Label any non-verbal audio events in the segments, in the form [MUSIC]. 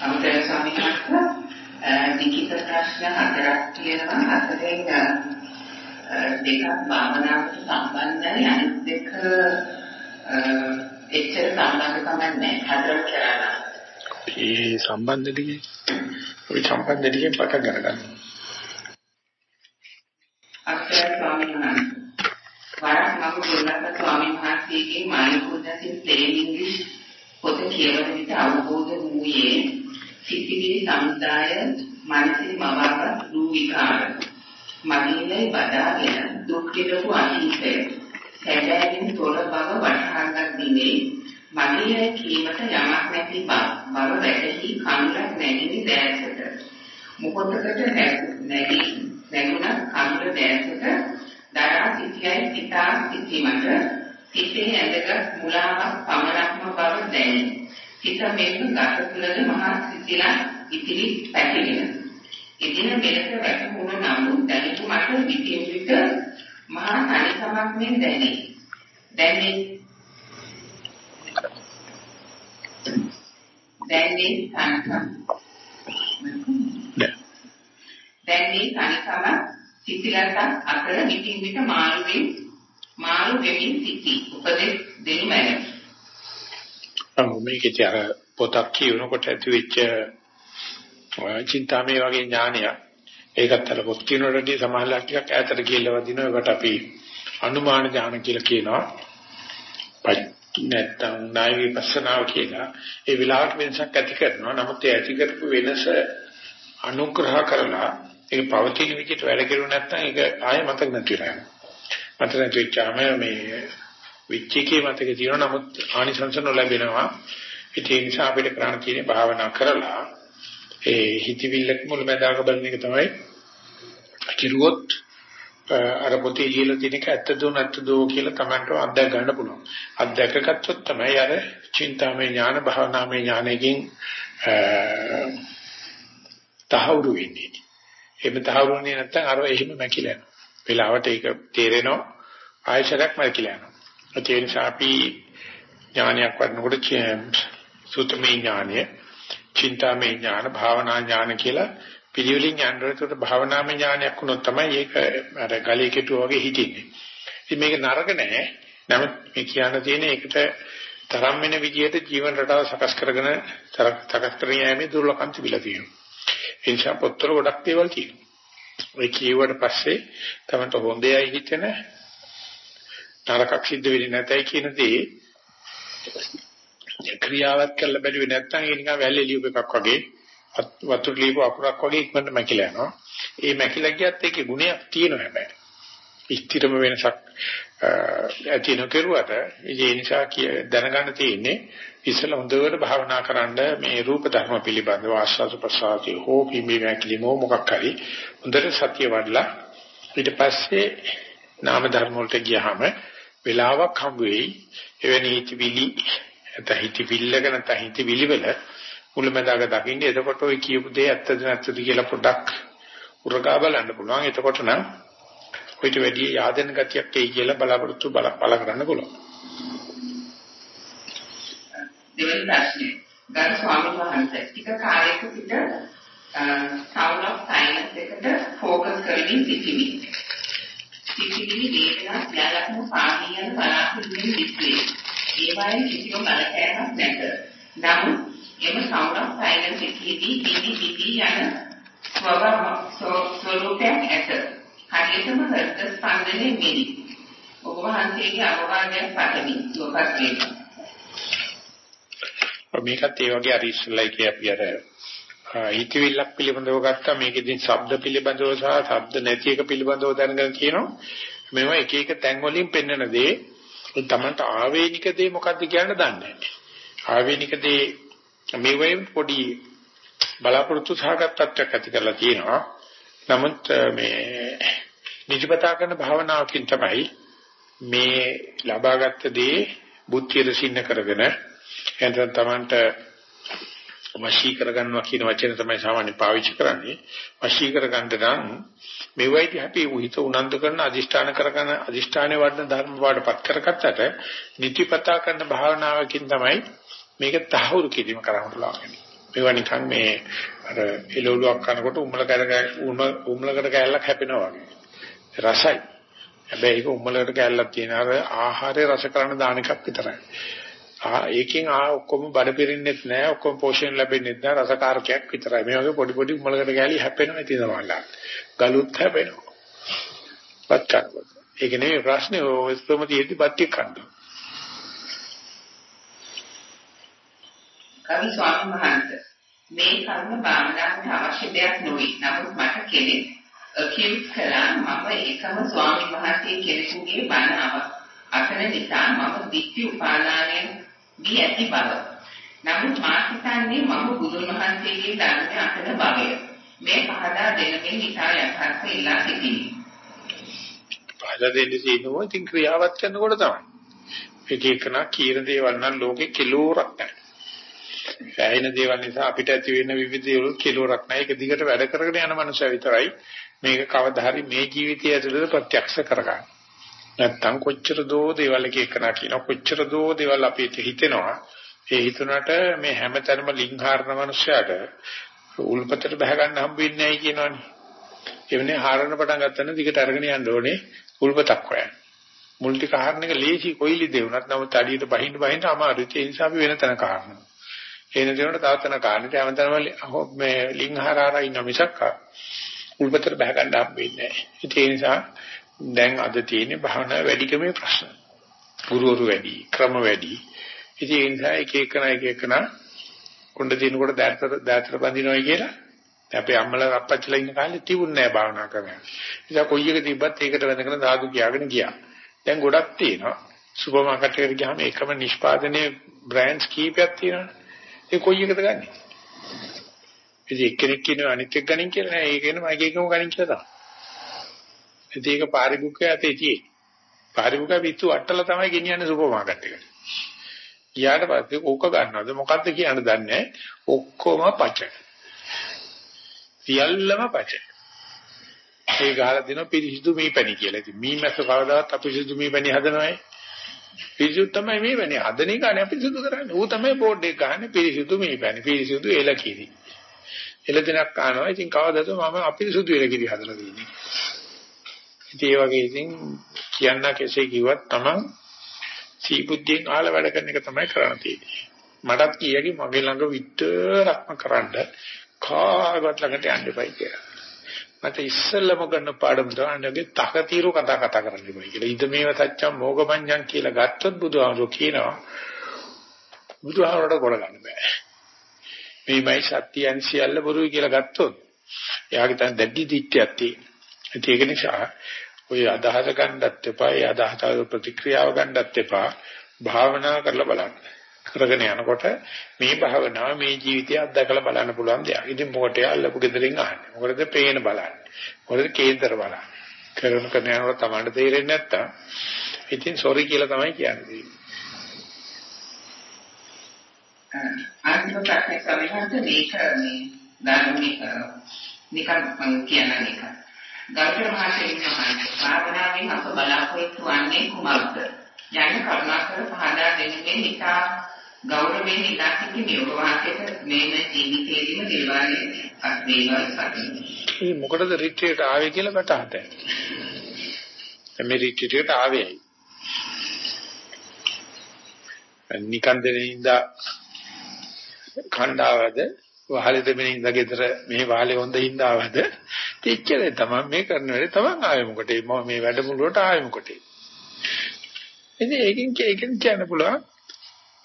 අමතර ස්වාමීන් වහන්සේ ලිඛිත ප්‍රශ්න හතරක් තියෙනවා හතරෙන් දෙකක් භාවනාවට සම්බන්ධයි අනිත් දෙක එච්චර සම්බන්ධකමක් නැහැ හතරක් කරලා. ඒ සම්බන්ධ දෙකේ ওই සම්බන්ධ දෙකෙන් පටන් ගන්න. අක්ෂර ස්වාමීන් වහන්සේ වරක් මම ගුරුනාථ ස්වාමීන් වහන්සේගේ මානසික ප්ලේන් ඉංග්‍රීසි පොත කියවන විට අවබෝධ වූයේ සිතිවිලි සමුදාය මානසික මවාව රූ විකාර මනිනේ බදාගෙන දුක් විඳපු අතීතය. සැබෑවෙන් තොර බව වටහාගත් දිනේ මනිනේ කීමට යමක් නැති බව බව වැටහි කඳුලක් නැගිනි දැසට. මොහොතකට නැගී නැගුණ කඳුල දැසට දරා සිටියයි සිතා සිටීමට සිතේ ඇඳගත් මුලාවක් පමණක්ම බව දැනේ. සිත මෙන්න ගත තුළද මහා සිතිලා ඉතිරි පැතිරෙන. එදින මෙලෙස වැටහුණු නමුත් දැනෙතු මට පිටින් පිට මහා තනිකමක් මෙන් දැනේ. දැනේ දැනේ තනිකම. දැනේ තනිකම සිසිලසක් අතර විටින් විට මාළුවෙන් මාළු වෙමින් සිටි. උපදෙස් දෙනු මැනවි. මේකේ තියර පොතක් කියනකොට ඇතිවෙච්ච චින්තාමේ වගේ ඥානය ඒකත් අර පොත් කියනකොටදී සමාහලක් ටිකක් ඈතට ගිහිල්ලා වදිනවා ඒකට අපි අනුමාන ඥාන කියලා කියනවා. නැත්තම් ණය විපස්සනාව කියලා ඒ විලාට වෙනසක් ඇති කරනවා. නමුත් ඒ ඇති කරපු වෙනස අනුග්‍රහ කරලා ඒක පවතින විදිහට වැඩ කෙරුවේ නැත්නම් ඒක ආයෙ මතක නැති වෙනවා. මතක නැති වෙච්චාම මේ විච්චිකේ මතකේ තියෙනවා නමුත් ආනිසංස නොලැබෙනවා. ඒ නිසා අපිට කරන්න තියෙන්නේ භාවනා කරලා ඒ හිතවිල්ලක් මුලමදාග බලන එක තමයි කිරුවොත් අර පොතේ ලියලා තියෙන එක ඇත්තද නැත්තද කියලා Tamanට අත්දැක ගන්න පුළුවන්. අත්දැක ගත්තොත් තමයි අර චින්තාමය ඥාන භාවනාමය ඥානයෙන් තහවුරු වෙන්නේ. එහෙම තහවුරුනේ නැත්නම් අර එහෙම මැකිලා යනවා. වෙලාවට ඒක තේරෙනවා ආයශරයක් මැකිලා යනවා. ඒ නිසා අපි ඥානයක් වඩනකොට සුතමේ ඥානය, චින්තාමේ ඥාන, භාවනා ඥාන කියලා පිළිවෙලින් යනකොට භාවනාමය ඥානයක් වුණොත් තමයි ඒක අර ගලේ කෙටුව වගේ හිටින්නේ. ඉතින් මේක නරක නෑ. නමුත් මේ කියන්න තියෙන එකට තරම් වෙන විදිහට ජීවන රටාව සකස් කරගෙන සකස් කර යෑමේ දුර්ලභම් තිබිලා තියෙනවා. ඒ නිසා පොත්වල ගොඩක් දේවල් තියෙනවා. ඔය කියුවට පස්සේ තමයි හොඳයි හිතෙන නරකක් සිද්ධ වෙන්නේ නැතයි කියන දේ ක්‍රියාවත් කරලා බැලුවේ නැත්නම් ඒ නිකන් වැල්ලේ ලියුප එකක් වගේ වතුර ලියපු අකුරක් වගේ ඉක්මනට මැකිලා යනවා. ඒ මැකිලා ගියත් ඒකේ ගුණයක් තියෙනවා හැබැයි. ස්ථිරම වෙනසක් ඇති නොකරුවට ඒ නිසා දැනගන්න තියෙන්නේ ඉස්සල හොඳට භාවනා කරන්න මේ රූප ධර්ම පිළිබඳව ආස්වාද ප්‍රසආදී හෝ පිම්බීමකිලිමෝ මොකක් හරි හොඳට සතිය වඩලා ඊට පස්සේ නාම ධර්ම වලට ගියහම වෙලාවක් හම් වෙයි. එවැනි හිතවිලි නැත්නම් හිතවිල්ලක නැත්නම් හිතවිලි වල මුලමදාග දකින්න. එතකොට ඔය කියපු දේ ඇත්තද නැත්තද කියලා පොඩ්ඩක් උරගා බලන්න පුළුවන්. එතකොට නම් ඔයිට වැඩි yaadena ගතියක් එයි කියලා බලාපොරොත්තු බල බල කරන්න පුළුවන්. දෙවන ප්‍රශ්නේ ගරු ස්වාමීන් වහන්සේ ටික කාලයක සිට සවුන්ඩ් ඔෆ් සයිලන්ස් එකට ફોකස් කරමින් සිටිමි. සිටිමි වේදනා සියල්ලම සාධියන බලාපොරොත්තුෙන් විස්ලේ. ඒ වගේ කිසිම බලපෑමක් නැත. නමුත් එම සවුන්ඩ් ඔෆ් සයිලන්ස් එකේදී දිවි දිවි යන ස්වභාව ස්වરૂපයක් ඇත. හරියටම හෘද ස්පන්දනයේ මිදි. ඔබ වහන්සේගේ අවවාදයක් පතමි. සුවපත් වේවා. මේකත් ඒ වගේ අර ඉස්සෙල්ලා කිය අපි අර හිතවිල්ලක් පිළිබඳව ගත්තා මේකෙදී ශබ්ද පිළිබඳව සහ ශබ්ද නැති එක පිළිබඳව දැනගෙන කියනවා මේවා එක එක තැන් වලින් පෙන්වන දේ තමන්ට ආවේනික දේ මොකද්ද කියන්න දන්නේ නැහැ ආවේනික දේ මේ වෙයි පොඩි බලාපොරොත්තු සහගත තත්ත්වයක් ඇති කරලා තියෙනවා නමුත් මේ නිජපතා කරන භාවනාවකින් තමයි මේ ලබාගත් දේ බුද්ධියට සින්න කරගෙන එතන තමන්ට වශී කරගන්නවා කියන වචන තමයි සාමාන්‍ය පාවිච්චි කරන්නේ. වශී කරගන්න නම් මෙවයිදී අපි උහිත උනන්දු කරන අදිෂ්ඨාන කරගෙන අදිෂ්ඨානේ වඩන ධර්ම වඩපත් කරගත්තට නිතිපතා කරන භාවනාවකින් තමයි මේක තහවුරු කිරීම කරන්න පුළුවන්. මේවා නිකන් මේ අර එළවලුවක් කනකොට උම්මල කර උම්මලකට කැල්ලක් හැපෙනවා වගේ. රසයි. හැබැයි ඒක උම්මලකට කැල්ලක් තියෙන අර ආහාරය රස කරන දාන එකක් විතරයි. ආ ඒකෙන් ආ ඔක්කොම බඩ පිරෙන්නෙත් නෑ ඔක්කොම පෝෂණ ලැබෙන්නෙත් නෑ රසකාරකයක් විතරයි. මේ වගේ පොඩි පොඩි උම්මලකට කැලි හැපෙනවා ඉතින් තමයි. ගලුත් හැපෙනවා. පත් කරනවා. ඒක නෙමෙයි ප්‍රශ්නේ ඔය ස්තෝමතියෙදි බත් එක්ක කන්න. කවි ස්වාමීන් වහන්සේ මේ කර්ම භාවනාවට අවශ්‍ය දෙයක් නොවේ. නමුත් මට කෙලෙස් acute කළා මම ඒකම ස්වාමීන් වහන්සේ කෙලෙසුගේ බණ අසන නිසා මම දික්ටි උපාදානයෙන් දී ඇති බව. නමුත් මා හිතන්නේ මම බුදුන් වහන්සේගේ ධර්මය අසන බවය. මේ පහදා දෙනමින් නිසා යථාර්ථය ඉලා සිටිනේ. පහදා දෙන්නේ තියෙනවා ඉතින් ක්‍රියාවත් කරනකොට තමයි. එක එකන කීර දේවල් නම් ලෝකේ කිලෝරක් නැහැ. සෑහෙන දේවල් නිසා අපිට ඇති වෙන විවිධ දේවල් කෙලවරක් නැහැ. ඒක දිගට වැඩ කරගෙන යන මනුස්සය විතරයි මේක කවදා හරි මේ ජීවිතය ඇතුළත ප්‍රත්‍යක්ෂ කරගන්න. නැත්තම් කොච්චර දෝ දේවල් එක එකනා කියන කොච්චර දෝ දේවල් අපිට හිතෙනවා. ඒ හිතුණට මේ හැමතැනම ලිංහාරන මනුස්සයාට උල්පතට බහ ගන්න හම්බ වෙන්නේ නැහැ කියනවනේ. එවනේ හාරන පටන් ගත්තම දිගට අරගෙන යන්න ඕනේ උල්පතක් හොයන්න. මුල් ටික හාරන එක ලේසි කොයිලි දෙවුනත් නමුත් අඩියට බහින්න බහින්න අමාරුයි. ඒ නිසා අපි වෙන තැනක හාරනවා. එන දෙනකොට තවතන කාණිට හැමතැනම මේ ලිංහාරාරා ඉන්න මිසක් උල්පතට බහ ගන්න හම්බෙන්නේ නැහැ. ඒ නිසා දැන් අද තියෙන භාවනා වැඩිකමේ ප්‍රශ්න. ගුරුවරු වැඩි, ක්‍රම වැඩි. ඉතින් ඒ නිසා එක එකන එක එකන කොණ්ඩ දිනකොට දැතර දැතර බඳිනවයි කියලා අපේ අම්මලා අප්පච්චිලා ඉන්න කාලේ තිබුණ නෑ භාවනා ක්‍රමයක්. ඉතින් කොයි එක තිබ්බත් ඒකට වැඳගෙන සාදු කියාගෙන ගියා. දැන් ගොඩක් තියෙනවා. සුපර් මාකට් එකට ගියාම එකම නිෂ්පාදනයේ බ්‍රෑන්ඩ්ස් කීපයක් තියෙනවානේ. ඒ කොයි එකද ගන්නෙ? ඉතින් එක්කෙනෙක් කියනවා අනිත් එක ගනින් කියලා නෑ. ඒක කියනවා මගේ එකම ගනින් කියලා තමයි. ඉතින් ඒක පාරිභෝගිකයා ඇතේ තියෙන්නේ. පාරිභෝගිකයා පිටු අට්ටල තමයි ගෙනියන්නේ සුපර් මාකට් එකට. ගියාට පස්සේ ඕක ගන්නවද මොකද්ද කියන්න දන්නේ ඔක්කොම පච. සියල්ලම පච. ඒ ගහලා දෙනවා පිරිසිදු මීපැණි කියලා. ඉතින් මීමැස්ස කවදාවත් අපිරිසිදු මීපැණි හදනවයි. පිරිසුදු තමයි මේ වෙන්නේ. හදන එක නේ පිරිසුදු කරන්නේ. ඌ තමයි බෝඩ් එක ගහන්නේ පිරිසුදු මේ පැන්නේ. පිරිසුදු එලකිරි. එලදිනක් කනවා. ඉතින් කවදාද මම අපිරිසුදු එලකිරි හදලා දෙන්නේ. ඉතින් ඒ වගේ ඉතින් කියන්න කෙසේ කිව්වත් තමන් සීබුද්ධියෙන් ආල වැඩ කරන එක තමයි කරන්න තියෙන්නේ. මටත් කියකි මගේ ළඟ විතරක්ම කරන්න කාගවත් ළඟට යන්න එපයි කියලා. මට ඉස්සෙල්ලම ගන්න පාඩම තමයි තකතිරු කතා කතා කරන්න ඉබයි කියලා. ඉද මේව සත්‍යම් මොගපඤ්ඤං කියලා ගත්තොත් බුදුහාමුදුරු කියනවා. බුදුහාමුදුරට ගොඩ ගන්න බෑ. මේමයි සත්‍යයන් සියල්ල බොරුයි කියලා ගත්තොත් එයාගේ තන දැඩි දිට්ඨියක් තියෙනවා. ඒක නිසා ඔය අදහස ගන්නත් එපා, ඒ අදහස ප්‍රතික්‍රියාව ගන්නත් එපා. භාවනා කරලා බලන්න. කරගෙන යනකොට මේ භාවනාව මේ ජීවිතය අත්දකලා බලන්න පුළුවන් දෙයක්. ඉතින් මොකටද අල්ලපු ගෙදරින් අහන්නේ? මොකටද පේන බලන්නේ? මොකටද කේන්දර බලන්නේ? කරන කරන යනකොට Tamanට තේරෙන්නේ නැත්තම් ඉතින් සෝරි කියලා තමයි කියන්නේ. අන්තිම ප්‍රශ්නේ සමහරවිට මේක මේ ධර්මික නිකන් මම කියන එක. ගෞතම මහසේන භාවනාවෙන් අප බලාපොරොත්තු වන්නේ කුමක්ද? යන්න කරුණාකර පහදා දෙන්නේ නිසා ගෞරවයෙන් ඉලා සිටි ඔබ වහන්සේට මේ ජීවිතයේදීම දේවාලයේ අත්දේවල් සතුටු. මේ මොකටද රිට්‍රීට් ආවේ කියලා බටහත. මේ රිට්‍රීට් ආවේ. නිකන් දෙනින්ද කණ්ඩාවද වහලේ දෙමිනින්ද ගෙදර මේ වහලේ හොඳ හින්දාවද තිච්චලේ තමයි මේ කරන වැඩේ තමන් ආවේ මොකටද මේ වැඩමුළුවට ආවේ මොකටද ඉතින් ඒකෙන් ඒකෙන් කියන්න පුළුවන්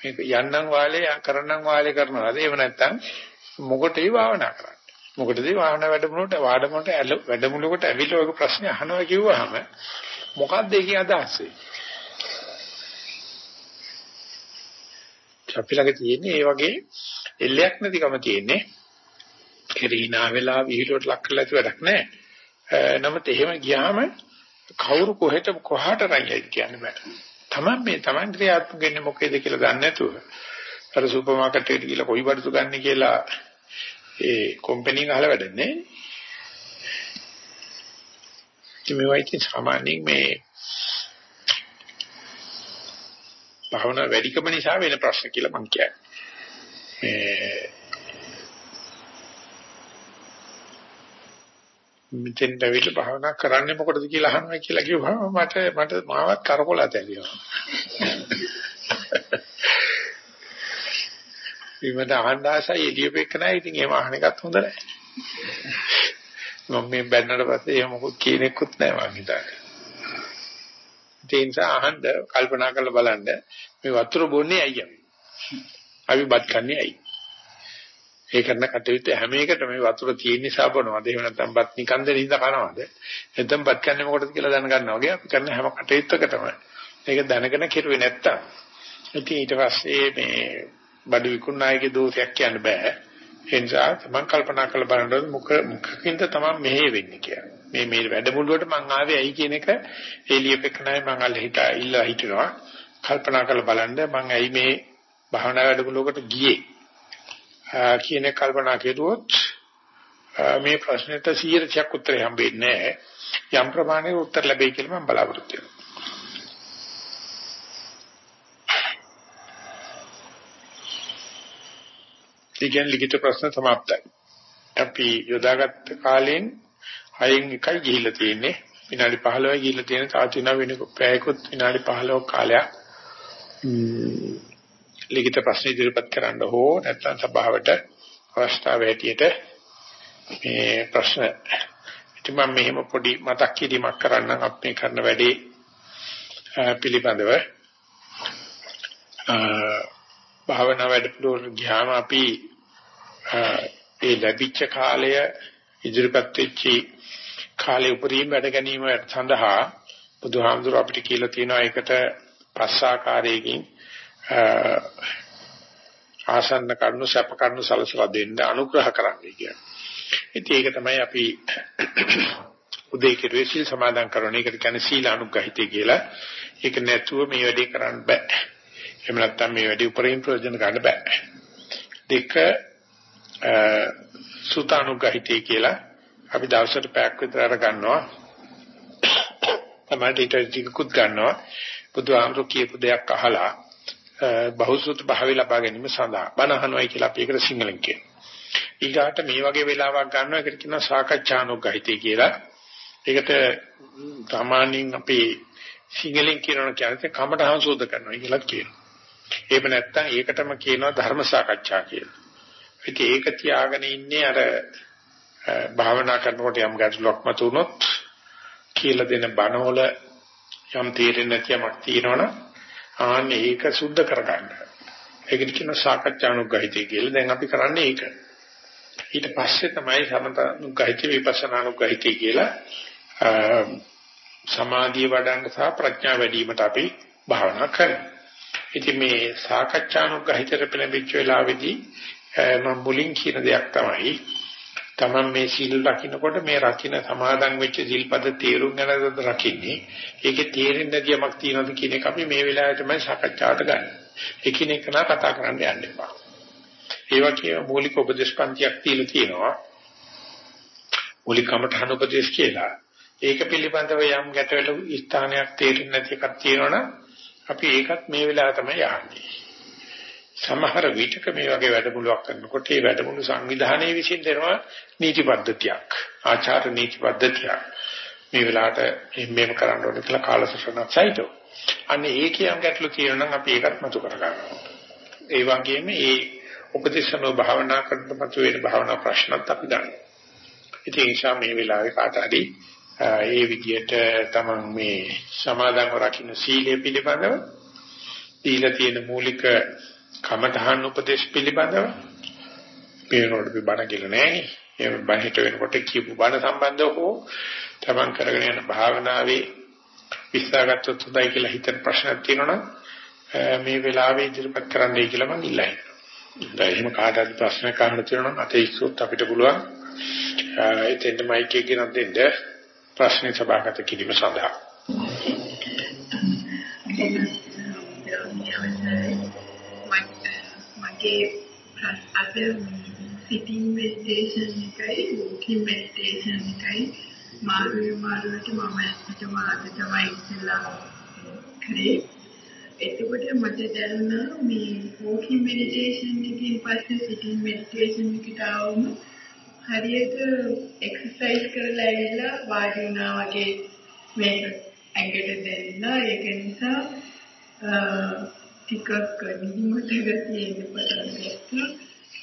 මේක යන්නම් වාලේ කරන්නම් වාලේ කරනවාද එහෙම නැත්නම් මොකටේ භාවනා කරන්නේ? මොකටද භාවනා වැඩමුළුවට වාඩමුළුවට වැඩමුළුවකට ඇවිල්ලා ඔය ප්‍රශ්නේ අහනවා කිව්වහම මොකක්ද ඒකේ අදහස? අපි ළඟ තියෙන්නේ ඒ වගේ එල්ලයක් නැතිකම තියෙන්නේ. කෙරිනා වෙලා විහිළුවට ලක් කරලා ඇති වැඩක් නැහැ. නමුත් එහෙම ගියාම කවුරු කොහෙට කොහාට රැයි කියන්න බෑ. තමන් මේ තමන් ක්‍රියාත්මක වෙන්නේ මොකේද කියලා දන්නේ නැතුව. අර සුපර් මාකට් එකට ගිහලා කොයි බඩතු ගන්න කියලා ඒ කම්පැනි එක අහලා වැඩන්නේ. මේ වයිති සාමාන්‍යයෙන් මේ භාවනා වැඩිකම නිසා වෙන ප්‍රශ්න කියලා මම කියන්නේ. මේ මෙතෙන් ඇවිල්ලා භාවනා කරන්නේ මොකටද කියලා අහනවා කියලා කිව්වම මට මට මාවත් කරකොලත ඇවිල්ලා. විමද අහන්න ආසයි එළියෙපෙක නැහැ ඉතින් එහෙම අහන එකත් හොඳ නැහැ. මම මේ බැන්නට පස්සේ එහෙම මොකක් කියනෙකුත් නැහැ මං හිතන්නේ. ඒ නිසා අහන්න කල්පනා කරලා බලන්න මේ වතුර බොන්නේ ඇයි අපි? අපි බත් කන්නේ ඇයි? ඒ කරන කටයුත්ත හැම එකටම මේ වතුර තියෙන නිසා බොනවාද? එහෙම නැත්නම් බත් නිකන් දෙන හින්දා කනවාද? නැත්නම් බත් කන්නේ මොකටද කියලා දැනගන්නවා වගේ අපි කරන හැම කටයුත්තකටම මේක දැනගෙන කෙරුවේ නැත්තම් ඉතින් ඊට පස්සේ මේ බඩු විකුණනායකගේ දෝෂයක් කියන්න බෑ. ඒ නිසා මම කල්පනා කරලා බලනකොට මුඛ මුඛකින්ද තමයි මෙහෙ වෙන්නේ කියලා. මේ මේ වැඩමුළුවට මං ආවේ ඇයි කියන එක එළියපෙක නැහැ මං අල්ල හිතා ඉල්ලා හිටිනවා. කල්පනා කරලා බලන්න මං ඇයි මේ භාවනා වැඩමුළුවකට ගියේ කියන කල්පනා කෙරුවොත් මේ ප්‍රශ්නෙට 100ක් උත්තරය හම්බෙන්නේ නැහැ. යම් ප්‍රමාණයක උත්තර ලැබෙයි කියලා මම බලාපොරොත්තු වෙනවා. ඉගෙන ලිඛිත ප්‍රශ්න સમાප්තයි. අපි යොදාගත්ත කාලෙන් හයෙන් එකයි ගිහිල්ලා තියෙන්නේ. විනාඩි 15යි ගිහිල්ලා තියෙන තාත් වෙන වෙන පැයකොත් විනාඩි 15ක කාලයක් ලිඛිත ප්‍රශ්න ඉදිරිපත් කරන්න හෝ නැත්නම් සභාවට අවස්ථාව ඇටියට මේ ප්‍රශ්න. ඉතින් මම මෙහෙම පොඩි මතක් කිරීමක් කරන්නම් අපි කරන වැඩේ පිළිබඳව. භාවනා වැඩපිළිවෙල ගියාම අපි ඒ ලැබිච්ච කාලය ඉදිරිපත් වෙච්ච කාලේ උපරිම වැඩ ගැනීම සඳහා බුදුහාමුදුර අපිට කියලා තියෙනවා ඒකට පස් ආකාරයකින් ආසන්න කරුණු සැප කරුණු සලසලා දෙන්න අනුග්‍රහ කරන්නයි කියන්නේ. ඉතින් ඒක තමයි අපි උදේ කෙරුවේ සීල් සමාදන් කරන එකට කියන්නේ සීල අනුග්‍රහිතය කියලා. ඒක නැතුව මේ වැඩේ කරන්න බෑ. එහෙම නැත්නම් මේ වැඩි උපරිම ප්‍රයෝජන ගන්න බෑ. දෙක සුතානුගහිතය කියලා අපි දවසට පැයක් විතර අර ගන්නවා. තමයි ටිකකුත් ගන්නවා. බුදුහාමුදුරු කියපු දෙයක් අහලා බහුසුත භාවය ලබා ගැනීම සඳහා බණ අහනවායි කියලා අපි ඒකට සිංහලෙන් කියනවා. ඊගාට මේ වගේ වෙලාවක් ගන්නවා ඒකට කියනවා සාකච්ඡානුගහිතය කියලා. ඒකට සාමාන්‍යයෙන් අපි සිංහලෙන් කියනවා කියන්නේ කමඨහං සෝද කරනවා කියලා කියනවා. එහෙම නැත්නම් ඒකටම කියනවා ධර්ම සාකච්ඡා කියලා. ඉතින් ඒක තියාගෙන ඉන්නේ අර භාවනා කරනකොට යම් ගැටලුවක් මතුනොත් කියලා දෙන බණවල යම් තේරෙන්නේ නැති යමක් තියෙනවනම් ආන්නේ ඒක සුද්ධ කරගන්න. ඒකට කියන සාකච්ඡානුගහිතය කියලා. දැන් අපි කරන්නේ ඒක. ඊට පස්සේ තමයි සමතනුගහිත විපස්සනානුගහිතය කියලා සමාධිය වඩන්න සහ ප්‍රඥා වැඩි වීමට අපි භාවනා කරනවා. ඉතින් මේ සාකච්ඡානුග්‍රහිතර පෙළඹිච්ච වෙලාවේදී මම මුලින් කියන දෙයක් තමයි තමන් මේ සීල් රකින්නකොට මේ රකින්න සමාදන් වෙච්ච සිල්පද තේරුම් ගන්නද රකින්නේ ඒකේ තේරෙන්නේ නැති යමක් තියෙනවද කියන එක අපි මේ වෙලාවේ තමයි සාකච්ඡාවට ගන්න. එකිනෙක නා කතා කරන්න යන්න එපා. ඒ වගේම මූලික උපදේශ පන්තියක් තියලා තියෙනවා. මූලික කමඨහන උපදේශ කියලා. ඒක පිළිබඳව යම් ගැටවල ස්ථානයක් තේරෙන්නේ නැති එකක් තියෙනවනම් අපි ඒකත් මේ වෙලාව තමයි යන්නේ. සමහර විටක මේ වගේ වැඩමුළුවක් කරනකොට ඒ වැඩමුළු සංවිධානයේ විසින් දෙනවා නීති පද්ධතියක්. ආචාර නීති පද්ධතියක්. මේ වෙලාවට මේව කරන්න ඕනේ කියලා කාලසටහනක් සහිතව. අනේ ඒකේ යම් ගැටලු තියෙනවා නම් අපි ඒකත් මතු කර ගන්නවා. ඒ වගේම ඒ උපදේශනෝ භාවනා කරනකොට වෙන භාවනා ප්‍රශ්නත් අපි ගන්නවා. ඉතින් ඒ නිසා මේ වෙලාවේ කාට හරි ඒ විදිහට තමන් මේ සමාදන්ව රකින්න සීලය පිළිබඳව දීලා තියෙන මූලික කමඨහන් උපදේශ පිළිබඳව පේනකොට අපි බණ කියලා නෑනේ. ඒ බණ හිට වෙනකොට කියපු බණ සම්බන්ධව හෝ තමන් කරගෙන යන භාවනාවේ විශ්වාසගතොත් හොඳයි කියලා හිතන ප්‍රශ්නක් තියෙනවනම් මේ වෙලාවේ ඉදිරිපත් කරන්නයි කියලා මම ඉල්ලයි. දැන් එහෙම කාට හරි ප්‍රශ්නයක් අහන්න තියෙනවා නම් අතේ ඉස්සොත් අපිට පුළුවන් එතෙන්ට මයික් එක ගෙනත් දෙන්න ප්‍රශ්න සභාගත කිරීම සඳහා මගේ අද සිටින් මෙඩිටේෂන් එකයි වෝකින් මෙඩිටේෂන් එකයි. මාරුවේ මාරුවට මම ඇත්තටම අද තමයි ඉස්සෙල්ලා කරේ. එතකොට මට දැනුණා මේ වෝකින් මෙඩිටේෂන් එකකින් පස්සේ සිටින් මෙඩිටේෂන් එකට ආවම හරියට එක්සර්සයිස් කරලා ඇවිල්ලා වාඩි වුණා වගේ මේක ඇඟට දැනෙනවා ඒක නිසා ටිකක් නිදිමත ගතිය එන්න පටන් ගත්තා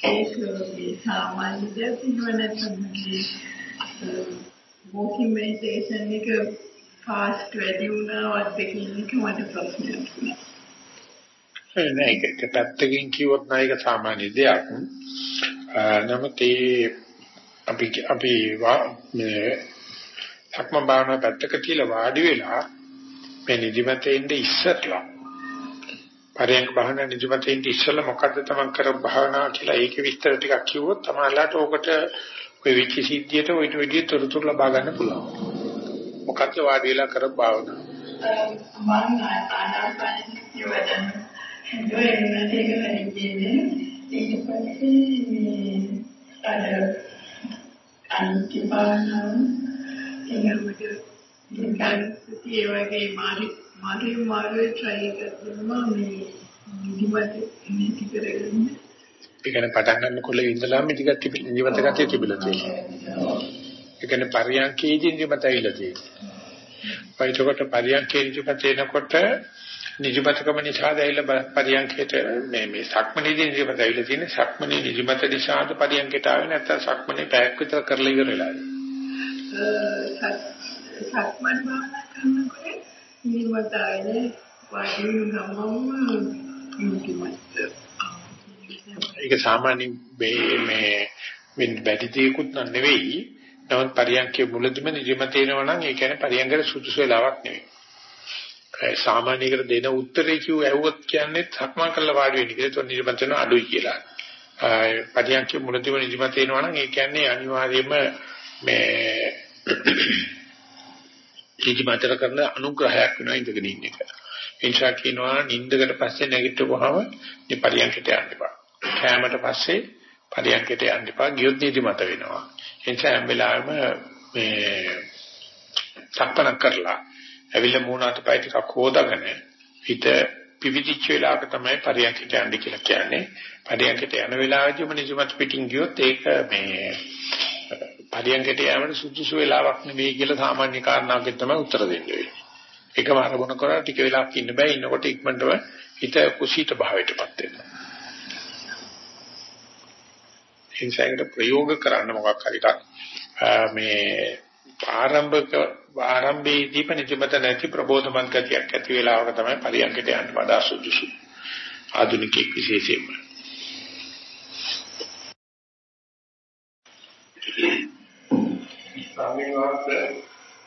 ඒක මේ සාමාන්‍ය දෙයක් නෙවෙයි නැත්නම් walking meditation එක fast වැඩි වුණාවත් කියන එක මට ප්‍රශ්නයක් වුණා. නෑ ඒක පැත්තකින් කිව්වොත් නෑ ඒක සාමාන්‍ය දෙයක්. නමුත් ඒ අපි අපි මේ සක්ම භාවනා පැත්තක තියලා වාඩි වෙලා මේ නිදිමතේ ඉඳ ඉස්සරලා පරයන්ක භාවනා නිදිමතේ ඉඳ ඉස්සරලා මොකද්ද තමන් කර භාවනා කියලා ඒකේ විස්තර ටිකක් කිව්වොත් තමයිලාට ඕකට ඔය විචි සිද්ධියට ඔයිට විදිහට තොරතුරු ලබා ගන්න පුළුවන්. මොකක්ද වාඩි වෙලා කර භාවනා? මම ආනාපානෙ වැඩන. ඒ වෙනත් එක හරියන්නේ ඊට පස්සේ මේ අර අනිත්‍ය භාවනාව එනකොට දුක්ඛ ඒ වගේ මාරි මාරි මාරි try කරනවා මේ නිදිමත නිදි කරගන්න. ඒ කියන්නේ පටන් ගන්නකොට ඉඳලාම ඉදිකට නිදිමත ගතිය තිබිලා තියෙනවා. ඒ කියන්නේ පරියන්කේදී නිදිමත ඇවිල්ලා තියෙනවා. පයිතකොට පරියන්කේ නිදිමත එනකොට නිදිමතකම නිසා දැයිලා පරියන්කේට මේ මේ සක්මනේදී නිදිමත ඇවිල්ලා තියෙන සක්මනේ නිදිමත නිසාද පරියන්කේට ආවේ නැත්නම් සක්මනේ පැයක් විතර කරලා ඉවර වෙලාද? සක්මන් භාවනා කරනකොට නිදිමත ආවේ වාඩි වුණාම නිදිමත ඒක සාමාන්‍ය මේ මේ බැටි දෙයක්වත් නෙවෙයි. නමුත් පරියන්කේ මුලදිම නිදිමත එනවා නම් ඒ කියන්නේ පරියන්කේ සුදුසු වෙලාවක් නෙවෙයි. සාමාන්‍යයකට දෙන උත්තරේ කිව්ව ඇහුවොත් කියන්නේ සක්මන් කරලා වාඩි වෙන්න කියලා. ඒක නිදිමත වෙන අඩුයි කියලා. පරියන්කේ මුලදිම නිදිමත එනවා නම් ඒ කියන්නේ අනිවාර්යයෙන්ම මේ නිදිමතට කරන අනුග්‍රහයක් වෙනවා ඉඳගෙන ඉන්න එක. එනිසා කියනවා නිින්දකට පස්සේ නැගිට්ටුවාම මේ පරියන්කට යන්න එපා. කෑමට පස්සේ පරියන්කට යන්න එපා. ගියොත් නිදිමත වෙනවා. එනිසා හැම වෙලාවෙම මේ සක්පන කරලා ඇවිල්ලා මූණට පය ටිකක් හොදාගෙන හිත පිවිදිච්ච වෙලාවක තමයි පරියන්කට යන්න කියලා කියන්නේ. පරියන්කට යන වෙලාවෙදිම නිදිමත පිටින් ගියොත් ඒක මේ පරියන්කට යෑමට සුදුසු වෙලාවක් නෙවෙයි කියලා සාමාන්‍ය කාරණාවකින් තමයි උත්තර දෙන්න වෙන්නේ. එකම අරමුණ කරලා ටික වෙලාවක් ඉන්න බෑ ඉන්නකොට ඉක්මනටම හිත කුසීත භාවයටපත් වෙනවා. හිංසයකට ප්‍රයෝග කරන්න මොකක් හරි මේ ආරම්භක ආරම්භයේදී පනිතිමත නැති ප්‍රබෝධමත් ගතියක් ඇති වෙලාවක තමයි පරියන්කට යන්න වඩා සුදුසු. ආධුනිකයෙක් විශේෂයෙන්ම. ස්වාමීන් වහන්සේ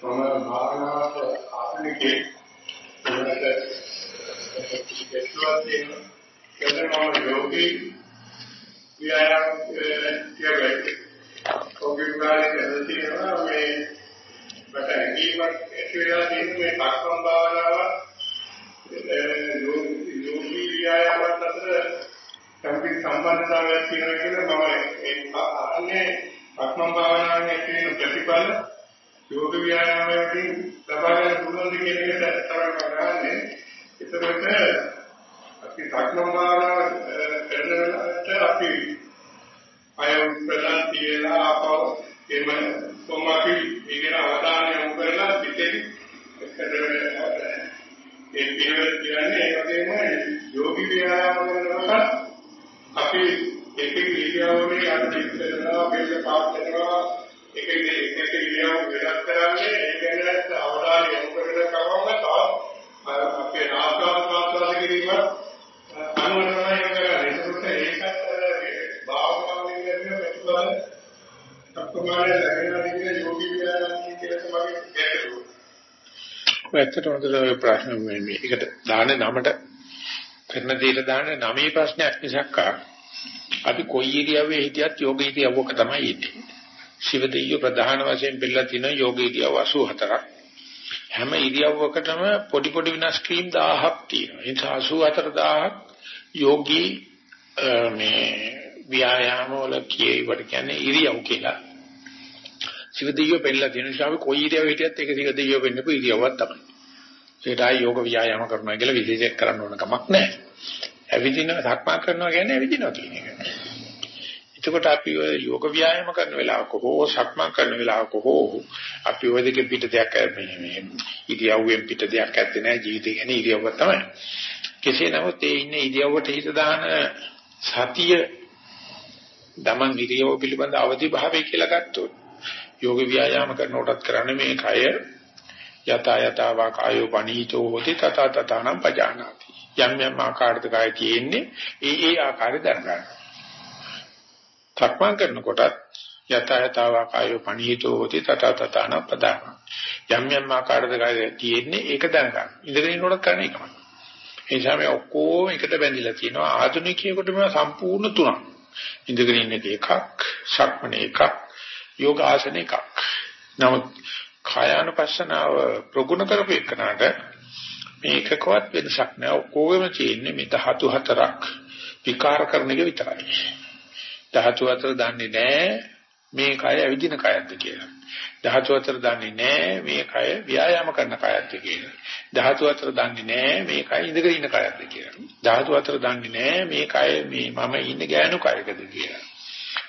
මම භාවනාවට ආධුනිකයෙක් වෙනකට දෙස්වා තියෙන කෙනෙකුම යෝගී ව්‍යායාම කියවෙයි. ඔගිකාරී කරලා තියෙනවා මේ මට හැඟීමක් ඇති වෙලා තියෙන මේ පක්කම් භාවනාව යෝගී ව්‍යායාමත් අතර සම්පූර්ණ සම්බන්ධතාවයක් තියෙනවා කියලා මම ඒ අහන්නේ පක්කම් භාවනාවේ තියෙන ප්‍රතිඵල යෝග ව්‍යායාමයෙන් ලබා ගන්න පුළුවන් කියන එකට තරම ගන්නනේ එතකොට අපි සක්මන් භාවනාව කරන වෙලාවට අපි අයම් ප්‍රදාන් තියලා අපව එම කොමාපි ඉගෙන අවධානය යොමු කරලා පිටේ ඒ පිළිවෙල කියන්නේ ඒ වගේම යෝගී ව්‍යායාම කරනකොට අපි එක ඉරියව්වේ අර දෙකලා බෙල්ල පාත් කරනවා. එක එක ඉරියව් වෙනස් කරන්නේ ඒ කියන්නේ අවධානය යොමු කරන කවම තව අපේ ආස්වාද ප්‍රාස්වාද කිරීම අනුවරණය කරන්නේ ඒකත් භාවනාවෙන් ලැබෙන ප්‍රතිඵල අප්‍රමාණ ලැබෙනවා කියන යෝගී විද්‍යාවන් කියලා තමයි ගැටලුව. ඇත්තටම හොඳට ප්‍රශ්න මේ මේකට දාන නමට කරන දෙයට දාන නමේ ප්‍රශ්නයක් මිසක් අපි කොයි ඉරියව්වේ හිටියත් යෝග ඉරියව්වක තමයි ඉන්නේ. ශිව දෙවියෝ ප්‍රධාන වශයෙන් පිළිලා තින යෝග ඉරියව් 84ක්. හැම ඉරියව්වකටම පොඩි පොඩි වෙනස් කිරීම් 1000ක් තියෙනවා. ඒ 84000ක් යෝගී මේ ව්‍යායාම වල කියවට කියන්නේ ඉරියව් කියලා. සිවදියෝ පෙන්නලා තියෙන නිසා අපි කොයි ඉරියව් හිටියත් ඒක සිවදියෝ වෙන්නපු ඉරියව්වක් තමයි. ඒකට ආයි යෝග ව්‍යායාම කරනවා කියලා විශේෂයක් කරන්න ඕන කමක් නැහැ. ඇවිදිනවා සක්මා කරනවා කියන්නේ ඇවිදිනවා කියන එක. එතකොට අපි ඔය යෝග ව්‍යායාම කරන වෙලාවක හෝ සක්මන් කරන වෙලාවක හෝ අපි ඔය දෙකෙන් පිට දෙයක් මේ මේ ඉරියව්වෙන් පිට දෙයක් ඇත්තේ නැහැ ජීවිතේ ගැන ඉරියව්ව තමයි. කෙසේ නමුත් ඒ ඉන්නේ ඉරියව්වට හිත දාන සතිය දමන් ඉරියව්ව පිළිබඳ අවදි භාවය කියලා ගත්තොත් යෝග ව්‍යායාම කරනකොටත් කරන්නේ මේ කය යත යතවා කායෝ පනීතෝ හොති තත තතනම් පජානාති යම් යම් ආකාරයක කය තියෙන්නේ ඒ ඒ ආකාරය දරගන්න. සක්මන් කරනකොටත් යත යතවා කායෝ පනීතෝ හොති තත තතනම් පදාන යම් යම් ආකාරයක කය තියෙන්නේ ඒක දරගන්න. ඉඳගෙන ඉන්නකොට කරන එකමයි. ඒ නිසා මේ ඔක්කොම එකට බැඳිලා තියෙනවා ආධුනිකයෙකුට මේ සම්පූර්ණ තුනක්. ඉඳගෙන ඉන්න එකක්, සක්මන එකක්, යෝග ආසන එකක්. නමුත් කායානුපස්සනාව ප්‍රගුණ කරපේකනට මේකකවත් වෙනසක් නෑ ඔක්කොගෙම තියෙන්නේ මේ ධාතු හතරක් විකාර කරන එක විතරයි. ධාතු හතර දන්නේ නෑ මේ කය ඇවිදින කයක්ද කියලා. ධාතු හතර දන්නේ නෑ මේ කය ව්‍යායාම කරන කයක්ද කියලා. ධාතු හතර දන්නේ නෑ මේ කය ඉඳගෙන ඉන්න කයක්ද කියලා. ධාතු හතර දන්නේ නෑ මේ කය මේ මම ඉන්නේ ගෑනු කයකද කියලා.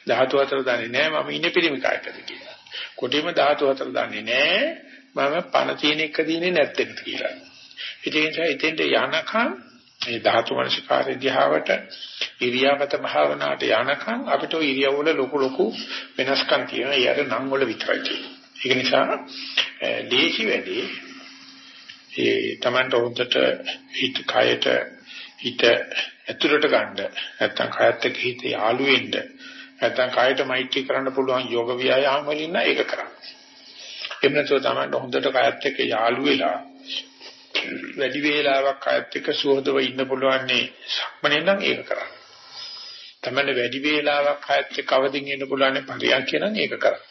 ධාතු හතර දන්නේ නෑ මම ඉන්නේ පිරිමි කයකද කියලා. කොටිම ධාතු හතර දන්නේ නෑ මම පණ තියෙන එක දිනේ නැත්තේද කියලා. ඉතින් ඒ නිසා ඉතින්ද යනකම් මේ ධාතු මනසිකාරය දිහාවට ඉරියාපත භාවනාවට යනකම් අපිට ඉරියව්වල ලොකු ලොකු වෙනස්කම් තියෙනවා. ඒ අර නම් වල විතරයි තියෙන්නේ. ඒක නිසා දේශි වැඩි ඒ Tamanට හොඳට හිත කයට හිත ඇතුළට ගන්න නැත්තම් කයත් එක්ක හිත යාළු වෙන්න නැත්තම් කායට මෛත්‍රී කරන්න පුළුවන් යෝග ව්‍යායාම වලින් නම් ඒක කරන්න. එහෙම නැත්නම් තමයි හොඳට කායත් එක්ක යාළු වෙලා වැඩි වේලාවක් කායත් එක්ක සුහදව ඉන්න පුළුවන් නේ සක්මනේ නම් ඒක කරන්න. තමයි වැඩි වේලාවක් කායත් එක්ක අවදින් ඉන්න පුළුවන් පරියන්ක නම් ඒක කරන්න.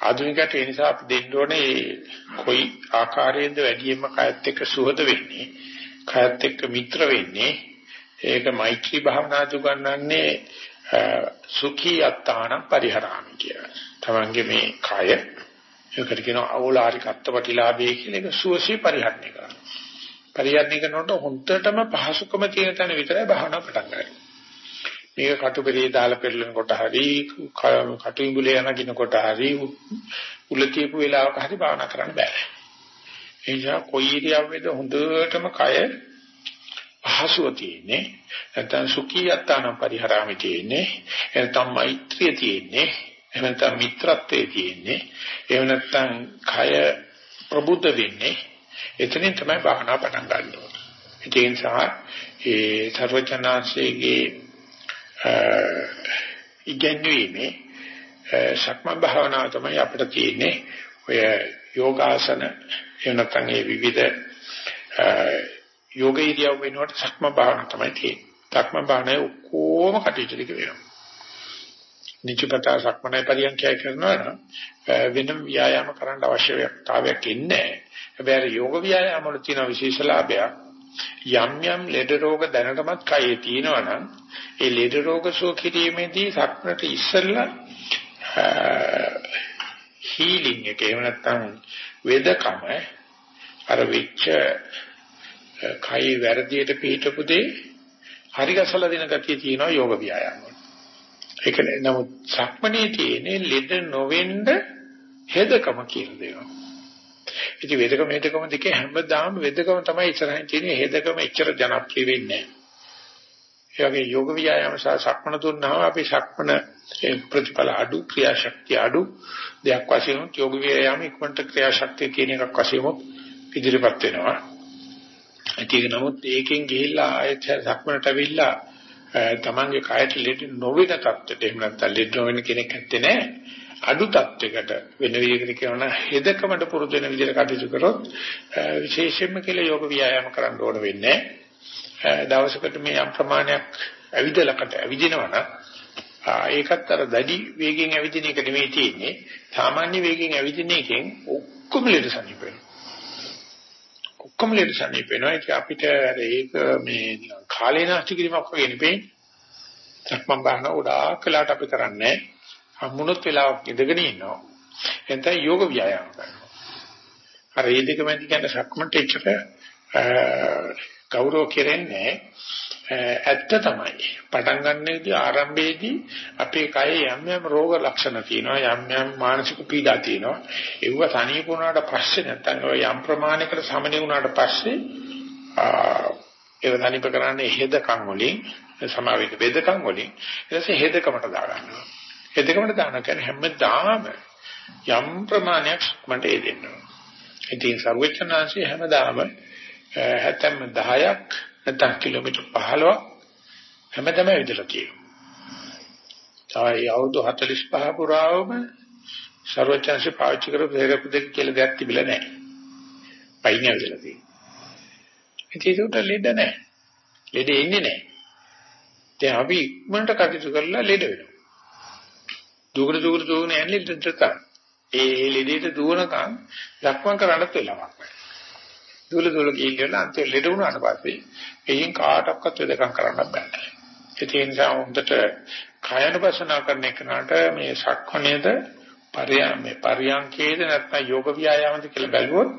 ආධුනිකයට ඒ නිසා අපි දෙන්න ඕනේ කොයි ආකාරයෙන්ද වැඩියෙන්ම කායත් එක්ක සුහද වෙන්නේ කායත් එක්ක මිත්‍ර වෙන්නේ ඒක මෛත්‍රී භාවනා දුගන්නන්නේ සුඛී අත්තාන පරිහරාමි කියලා. තමන්ගේ මේ කය ඒකට කියනවා අවලාරික අත්පටිලාභය කියලා ඒක සුවසේ පරිහරණය කරනවා. පරිහරණය කරනකොට හොන්දටම පහසුකම තියෙන තැන විතරයි භාවනාව පටන් ගන්න. මේක කටුපෙරිය දාලා පෙරලනකොට හරි කටු ඉඹුලේ යනකිනකොට හරි උලතියපු වෙලාවක හරි භාවනා කරන්න බෑ. ඒ නිසා කොයි ඉරියව්වෙද හොඳටම කය පහසුව තියෙන්නේ. නැත්නම් සුඛියත්තාන පරිහරාමි තියෙන්නේ. නැත්නම් මෛත්‍රිය තියෙන්නේ. එහෙම නැත්නම් මිත්‍රත්වයේ තියෙන්නේ. එහෙම නැත්නම් කය ප්‍රබුද්ධ වෙන්නේ. එතනින් තමයි භාවනා පටන් ගන්න ඕනේ ඒ නිසා ඒ සර්වචනාංශයේ ඉගෙනීමේ සක්මන් භාවනාව තමයි අපිට තියෙන්නේ ඔය යෝගාසන එහෙම නැත්නම් ඒ විවිධ යෝග ඉරියව් වෙනකොට සක්ම භාවන තමයි තියෙන්නේ. සක්ම භාවනාවේ ඔක්කොම කටයුතු ටික වෙනවා. නිචපතා සක්මනේ පරියන්ඛය කරනවා නම් වෙන ව්‍යායාම කරන්න අවශ්‍යතාවයක් ඉන්නේ නැහැ. යෝග ව්‍යායාම වල තියෙන විශේෂ ලාභයක් යම් යම් ලෙඩ රෝග දැනටමත් කයේ තියෙනවා නම් ඒ ලෙඩ රෝග සුව කිරීමේදී සක්මනට ඉස්සෙල්ලා හීලින් එක එහෙම නැත්නම් වේදකම අර විච්ච කයි වැරදියට පිටපු දෙේ හරි ගසලා දෙන ගතිය තියෙනවා යෝග ව්‍යායාම වල. ඒක නමුත් සක්මණේ තියෙන්නේ ලෙඩ නොවෙන්න හෙදකම කියලා දෙනවා. ඉතින් වේදකම හෙදකම දෙකේ හැමදාම වේදකම තමයි ඉස්සරහින් තියෙන්නේ හෙදකම එච්චර ජනප්‍රිය වෙන්නේ නැහැ. ඒ වගේ යෝග ව්‍යායාම සහ සක්මණ දුන්නාම අපි සක්මණ ප්‍රතිඵල අඩු ක්‍රියාශක්තිය අඩු දෙයක් වශයෙන් යෝග ව්‍යායාම ඉක්මනට ක්‍රියාශක්තිය කියන එකක් වශයෙන් ඉදිරිපත් වෙනවා. ඒක නමුත් ඒකෙන් ගිහිල්ලා ආයෙත් සක්මනට අවිල්ලා තමන්ගේ කයට ලෙඩ නොවන තත්ත්වයට එහෙම නැත්නම් ලෙඩ නොවන කෙනෙක් නැත්තේ නෑ අඩු තත්ත්වයකට වෙන විදිහකට කියනවා හෙදකමඩ පුරුදු වෙන විදිහට කටයුතු කරොත් විශේෂයෙන්ම කියලා යෝග ව්‍යායාම කරන්න ඕන වෙන්නේ දවසකට මේ යම් ප්‍රමාණයක් ඇවිදලකට ඇවිදිනවා නම් ඒකත් අර දැඩි වේගෙන් ඇවිදින එක නෙමෙයි තියෙන්නේ සාමාන්‍ය වේගෙන් ඇවිදින එකෙන් ඔක්කොම ලෙඩ සනීප වෙනවා ඔක්කොම ලෙඩ සනීප වෙනවා. ඒක අපිට ඒක මේ කාලේ නාස්ති කිරීමක් වගේ නෙපෙයි. සක්මන් බාහන උඩා කළාට අපි කරන්නේ හම්මුණොත් වෙලාවක් ඉඳගෙන ඉන්නවා. එතෙන් යෝග ව්‍යායාම කරනවා. අර මේ දෙක මැද කියන්නේ සක්මන්ට එච්චර ගෞරව කෙරෙන්නේ ඇත්ත තමයි. පටන් ගන්නේදී ආරම්භයේදී අපේ කයේ යම් යම් රෝග ලක්ෂණ තියෙනවා යම් යම් මානසික පීඩා තියෙනවා. ඒව තනිය වුණාට පස්සේ නැත්නම් ඔය යම් ප්‍රමාණයකට සමනය වුණාට පස්සේ ඒව තනිප කරන්නේ හෙදකම් වලින් සමාවිත වේදකම් වලින් ඊට පස්සේ හෙදකමට දාගන්නවා. හෙදකමට දාන කියන්නේ හැමදාම යම් ප්‍රමාණයක් මට ඒ දෙන්නවා. ඉතින් සර්වචනාංශي හැමදාම හැතැම් 10ක් නැත්නම් කිලෝමීටර් 15ක් හැමදම විදලා තියෙනවා. තවයි අවුරුදු 45 පුරාවම සර්වචන්සේ පාවිච්චි කරපු හේරපු දෙක කියලා දෙයක් තිබිලා නැහැ. පයින් ඇවිදලා තියෙනවා. ඉතින් ඒකට ලෙඩ නැහැ. ලෙඩ එන්නේ නැහැ. දැන් අපි ඉක්මනට කටයුතු කරලා ලෙඩ වෙනවා. දුගුර දුගුර දුගුර යන්නේ ලෙඩට ඒ ලෙඩේට දුවනකම් ලක්මන් කරන්නත් වෙලාවක් නැහැ. දුල දුල කියලා අන්තිම ලෙඩ වුණාට පස්සේ එයින් කාටවත් වෙදකම් කරන්න බෑ. ඒ නිසා හොඳට කායනුපසනාව කරන එකනට මේ සක්මණේද පරියම්මේ පරියංකේද නැත්නම් යෝග ව්‍යායාමද කියලා බැලුවොත්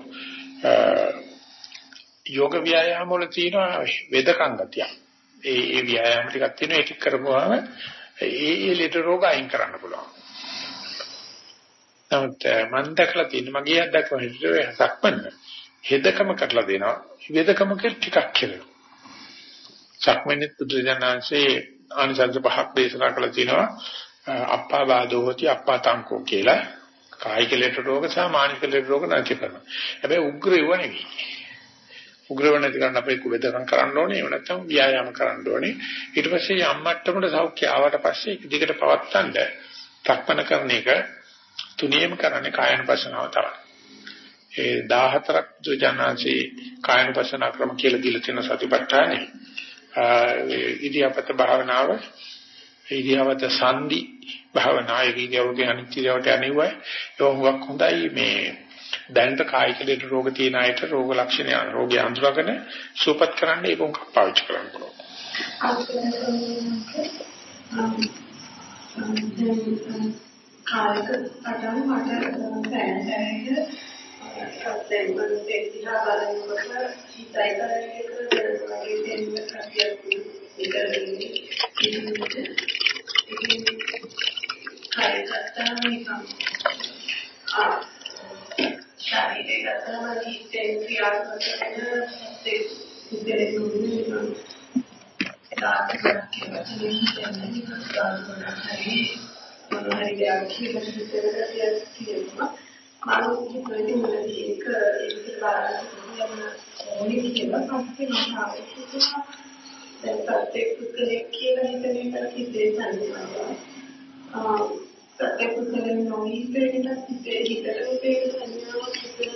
යෝග ව්‍යායාම වල තියෙන වෙදකම් ගතිය. ඒ ඒ ව්‍යායාම ටිකක් තියෙනවා ඒක කරපුවාම ඒ ඒ ලෙඩ රෝග අයින් කරන්න පුළුවන්. නමුත් මම දැකලා තියෙන මගේ අත්දැකීම හිතුවේ සක්මන්න හෙදකම කරලා දෙනවා. වේදකම ටිකක් කියලා. සක්මණේත් බුදුරජාණන්සේ ආනිසංස පහක් දේශනා කළා තියෙනවා. අප්පා බාධෝ hoti අප්පා තංකෝ කියලා. කායික ලෙඩ රෝග සහ මානසික ලෙඩ රෝග නැති කරනවා. හැබැයි උග්‍ර ඒව නෙවෙයි. උග්‍රව නැති කරන්න අපේ කුබෙදකම් කරන්න ඕනේ. එහෙම නැත්නම් ව්‍යායාම කරන්න ඕනේ. ඊට පස්සේ යම් මට්ටමකට සෞඛ්‍ය ආවට පස්සේ ඒක දිගට පවත්තන්න තක්මන කරන එක තුනීයම කරන්නේ කායන පසනාව තමයි. ඒ 14ක් දුජානන්සේ කායනුපස්සන ක්‍රම කියලා දීලා තියෙන සතිපට්ඨානේ ඉදියාපත භාවනාව ඉදියාපත සම්දි භාවනා ඉදියාවගේ අනිත්‍යවට අනිවයි ඒක හොඳයි මේ දැනට කායික දෙට රෝග තියෙන අයට රෝග ලක්ෂණ යන රෝගය අඳුරගෙන සුවපත් කරන්න ඒක උන්ක පාවිච්චි කරන්න පුළුවන්. කායික පටන් මට දැනෙන්නේ දැන් මම ඒක දිහා බලනකොට හිතයි කරන්නේ වගේ දෙන්න කතියක් ඉකරන්නේ ඉතින් කායකත්තා නිකම් ආ ශරීරයටම හිතේ ක්‍රියාත්මක වෙන හිතේ ඉතිරි නුනේ තාක්ෂණික වචනේ හිතන්නේ නිකම් සාධන හරි මොනවාරි දෙයක් කියලා හිතේට කියනවා මානසික ප්‍රතිමලදී එක ඒක බලන්න ඕනේ කියලා පස්සේ මම ආවෙත් දැන් ප්‍රත්‍යක්ෂ පුද්ගලයෙක් කියලා හිතන එක කිසිේ සංකල්පයක්. ආ ප්‍රත්‍යක්ෂ පුද්ගලෙන් නොවි ඉස්සරහට හිතේ හිතට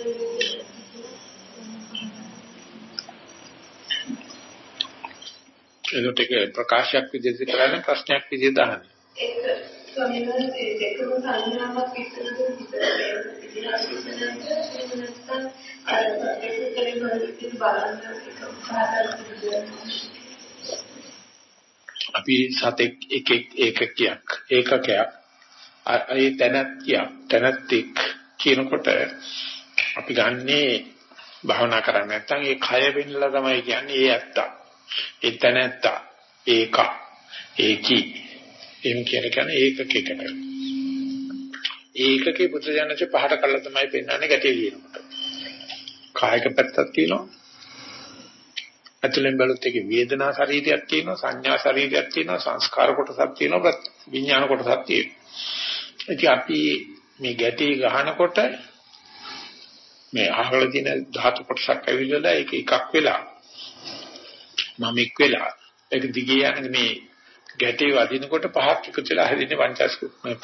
උපේක සංඥාවක් ඒකට ඒක ප්‍රකාශයක් විදිහට කරන්නේ ප්‍රශ්නයක් විදිහට දාන්නේ. ඒක ස්වාමීන් වහන්සේ දෙකම සංඥාවක් විතරද විතරද අපි සතෙක් එක එකකයක් ඒකකයක් ඒ තැනත්තියක් තැනත්තික් කියනකොට අපි ගන්නේ භාවනා කරන්නේ නැත්නම් ඒ කය වෙන්නලා තමයි කියන්නේ ඒ ඇත්ත. ඒ තැනත්ත ඒක ඒකි එම් කියන කියන්නේ ඒකකයකට. ඒකකේ පුත්‍රයන්ච පහට කළා තමයි පෙන්වන්නේ ගැටේ ලියනකොට. කායික පැත්තක් තියෙනවා. ඇතුලෙන් බැලුත් ඒකේ වේදනා ශරීරයක් තියෙනවා, සංඥා ශරීරයක් තියෙනවා, සංස්කාර කොටසක් තියෙනවා, විඥාන කොටසක් තියෙනවා. ඉතින් අපි මේ ගැටේ ගහනකොට මේ අහවල තියෙන ධාතු කොටසක් ඇවිල්ලා ඒක එකක් වෙලා මම එක් වෙලා ඒක දිගේ යන මේ ගැටේ වදිනකොට පහක් එකතු වෙලා හැදෙන්නේ පංචස්ක මේ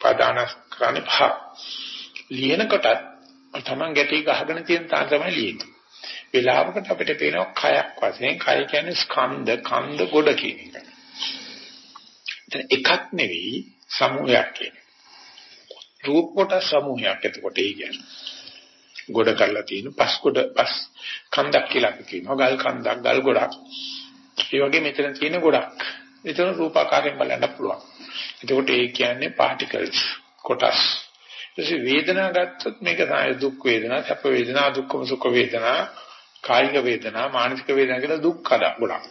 ප්‍රධාන කරන්නේ පහ. ලියනකොටත් තමන් ගැටේ ගහගෙන තියෙන තාන තමයි ලියන්නේ. වෙලාවකට අපිට පේනවා කයක් වශයෙන් කය කියන්නේ ස්කන්ධ කන්ද ගොඩ කියන එක. එකක් නෙවෙයි සමූහයක් කියන්නේ. රූප කොට සමූහයක් එතකොට ඒ කියන්නේ. ගොඩ කරලා තියෙන පස් ගොඩ පස් කන්දක් කියලා කියනවා. ගල් කන්දක් ගල් ගොඩක්. ඒ වගේ මෙතන තියෙන ගොඩක්. එතන රූපාකාරයෙන් බලන්න පුළුවන්. එතකොට ඒ කියන්නේ particles කොටස්. ඊට වේදනා ගත්තොත් මේක තමයි දුක් වේදනා, සැප වේදනා, දුක්ඛම සුඛ වේදනා, කායික වේදනා මානසික වේදනා කියලා දුක් කඩ ගොඩක්.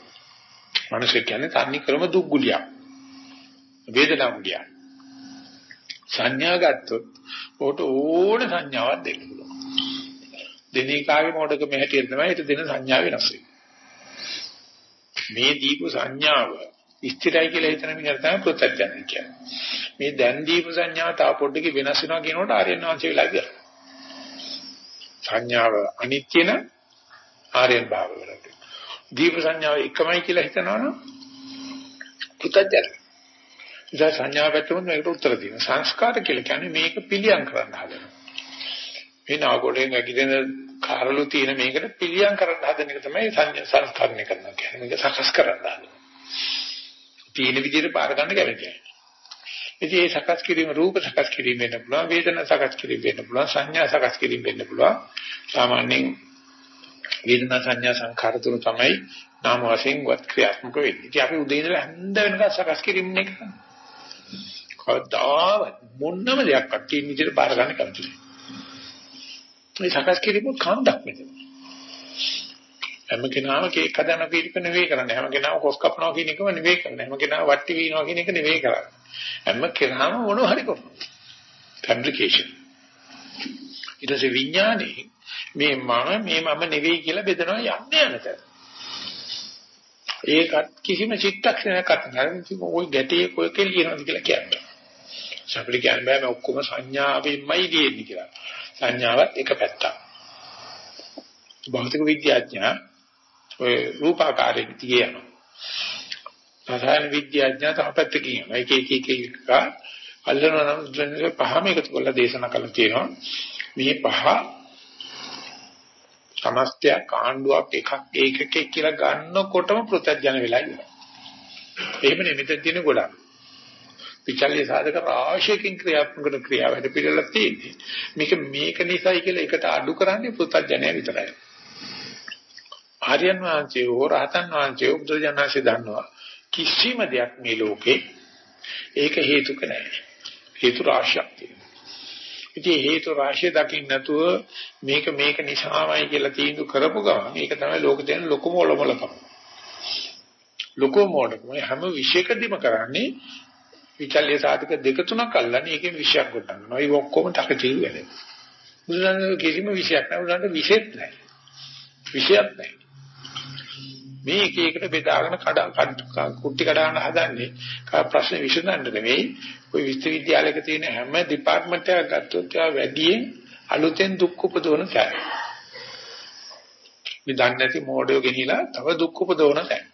මිනිස්සු කියන්නේ තන්නේ ක්‍රම දුක් ගුලියක්. වේදනා ගුලියක්. සංඥා ගත්තොත් ඕට ඕන සංඥාවක් දෙන්න පුළුවන්. දෙනිකාගේ මොඩක මෙහෙටියෙන් තමයි ඊට දෙන සංඥා වෙනස් වෙන්නේ. මේ දීපු සංඥාව ස්ථිරයි කියලා හිතන මිනිහට තමයි ප්‍රත්‍යඥ කියන්නේ. මේ දැන් දීපු සංඥාව තා පොඩ්ඩක වෙනස් වෙනවා කියනකොට ආර්යයන් වහන්සේ වෙලා ගියා. සංඥාව අනිත්‍ය නම් ආර්යයන් භාව වලට. දීප සංඥාව එකමයි කියලා හිතනවනම් පුතජන. ඉතින් සංඥාව පැත්තම මේකට උත්තර දෙනවා. සංස්කාර කියලා කියන්නේ මේක පිළියම් කරන්න හදනවා. මේ නාගොඩෙන් ඇගිදෙන කාරළු තියෙන මේකට පිළියම් කරන්න හදන එක තමයි සංඥා සංස්කරණය කරනවා කියන්නේ. මේක සකස් කරන්න හදනවා. තියෙන විදිහට පාර ගන්න කැමතියි. ඉතින් මේ සකස් කිරීම රූප සකස් කිරීම වෙන්න පුළුවන්, වේදනා සකස් කිරීම වෙන්න පුළුවන්, සංඥා සකස් කිරීම වෙන්න පුළුවන්. සාමාන්‍යයෙන් වේදනා සංඥා සංඛාර තුන තමයි නාම වශයෙන් වත් ක්‍රියාත්මක වෙන්නේ. ඉතින් අපි උදේ ඉඳලා හැන්ද වෙනකන් සකස් කිරීමනේ කරන්නේ. කවදාවත් මොනම දෙයක්වත් තියෙන විදිහට බාර ගන්න කැමති නෑ. මේ සකස් කිරීම කන්දක් මෙතන. හැම කෙනාම කේක් හදන පිළිප නෙවෙයි කරන්නේ. හැම කෙනාම කොස් කපනවා කියන එකම නෙවෙයි කරන්නේ. හැම කෙනාම වට්ටි විනවා කියන එක නෙවෙයි කරන්නේ. හැම කෙනාම මොනව හරි කරනවා. ෆැබ්‍රිකේෂන්. ඊට පස්සේ විඥානේ මේ මම මේ මම නෙවෙයි කියලා බෙදනවා යන්නේ යනත. ඒකත් කිසිම චිත්තක්ෂණයක් අත්හැරෙන්නේ ඔය ගැටේ කොයි කෙලියනවද කියලා කියන්නේ. අපිට කියන්න බෑ මේ ඔක්කොම සංඥාවෙන්මයි දෙන්නේ කියලා. සංඥාවත් එක පැත්තක්. භෞතික විද්‍යාඥයා ඔය රූපාකාරයෙන් තියෙනවා. රසායන විද්‍යාඥයා තව පැත්තකින් යනවා. එක එක එක එක අල්ලනවා නම් පහම එකතු කරලා දේශනා කරලා තියෙනවා. මේ පහ සමස්තයක් ආණ්ඩුවක් එකක් ඒකකයක් කියලා ගන්නකොටම ප්‍රත්‍යඥ වෙලා ඉන්නවා. එහෙම නෙමෙයි තියෙන ගොඩක්. විචල්්‍ය සාධක රාශියකින් ක්‍රියාත්මක කරන ක්‍රියාව වැඩ පිළිවෙලක් තියෙන්නේ. මේක මේක නිසයි කියලා එකට අඩු කරන්නේ ප්‍රත්‍යඥය විතරයි. ආර්යයන් වහන්සේ හෝ රහතන් වහන්සේ උද්දජනසේ දන්නවා කිසිම දෙයක් මේ ලෝකේ ඒක හේතුක නැහැ. හේතු රාශියක් තියෙනවා. ඉතින් හේතු රාශිය දකින්න නැතුව මේක මේක නිසාමයි කියලා තීන්දුව කරපු ගමන් ඒක තමයි ලෝකේ තියෙන ලොකුම ඔලොමලකම. ලොකුම මොඩකම හැම විශේෂකදීම කරන්නේ විචල්්‍ය සාධක දෙක තුනක් අල්ලන්නේ ඒකෙන් විශයක් ගොඩනගනවා. ඒ ඔක්කොම ටකටිරු වෙනවා. බුදුරජාණන් කිසිම විශයක් නැහැ. බුදුරජාණන් විශේෂ නැහැ. විශයක් නැහැ. මේ එක එකට බෙදාගෙන කඩ කුට්ටි කඩාන හදන්නේ ප්‍රශ්න විසඳන්න නෙවෙයි ඔය විශ්වවිද්‍යාලයක තියෙන හැම දෙපාර්ට්මන්ට් එකක් ගත්තොත් ඒවා වැඩියෙන් අලුතෙන් දුක් උපදවන තැන. මේ දන්නේ නැති මොඩියෝ ගෙනිලා තව දුක් උපදවන තැන.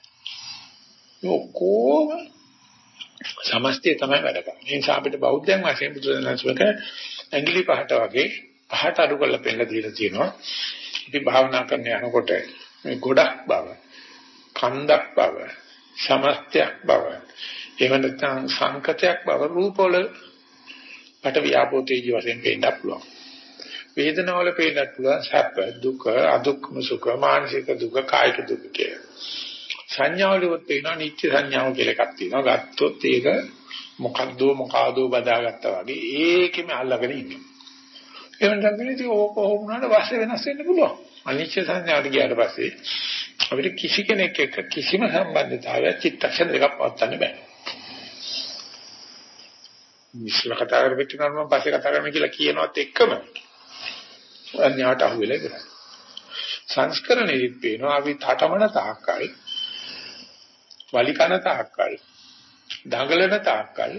මේ ඔක්කොම සමස්තය තමයි වැඩ කරන්නේ. ඒ නිසා අපිට බෞද්ධයන් වශයෙන් බුදුරජාණන්සේක ඇඟිලි පහට වගේ පහට අඩු කරලා පෙන්නලා දීලා තියෙනවා. ඉතින් භාවනා කරන්න යනකොට මේ ගොඩක් බව කන්දක් බව සමස්තයක් බව එහෙම නැත්නම් සංකතයක් බව රූපවල පට ව්‍යාපෝතේජි වශයෙන් පේන්නත් පුළුවන් වේදනාවල පේන්නත් පුළුවන් සැප දුක අදුක්ම සුඛ මානසික දුක කායික දුක කියලා සංඥාවලුත් පේනවා නිත්‍ය සංඥාව කියලා එකක් තියෙනවා ගත්තොත් ඒක මොකද්ද මොකාදෝ බදාගත්තා වගේ ඒකෙම අල්ලගෙන ඉන්නවා එහෙම නැත්නම් ඉතින් ඕක කොහොමද වාස්සේ වෙනස් වෙන්න පුළුවන් අනිච්ච සංඥාවට ගියාට පස්සේ අපිට කිසි කෙනෙක් එක්ක කිසිම සම්බන්ධතාවයක් චිත්තක්ෂණ දෙකක් පවත්වන්න බෑ. විශ්ල කතා කරපිට කරනවා පස්සේ කතා කරන්න කියලා කියනවත් එක්කම අන්‍යයට අහු වෙලා ඉවරයි. සංස්කරණෙදිත් පේනවා අපි තටමන තාක්කයි වලිකන තාක්කයි දඟලන තාක්කයි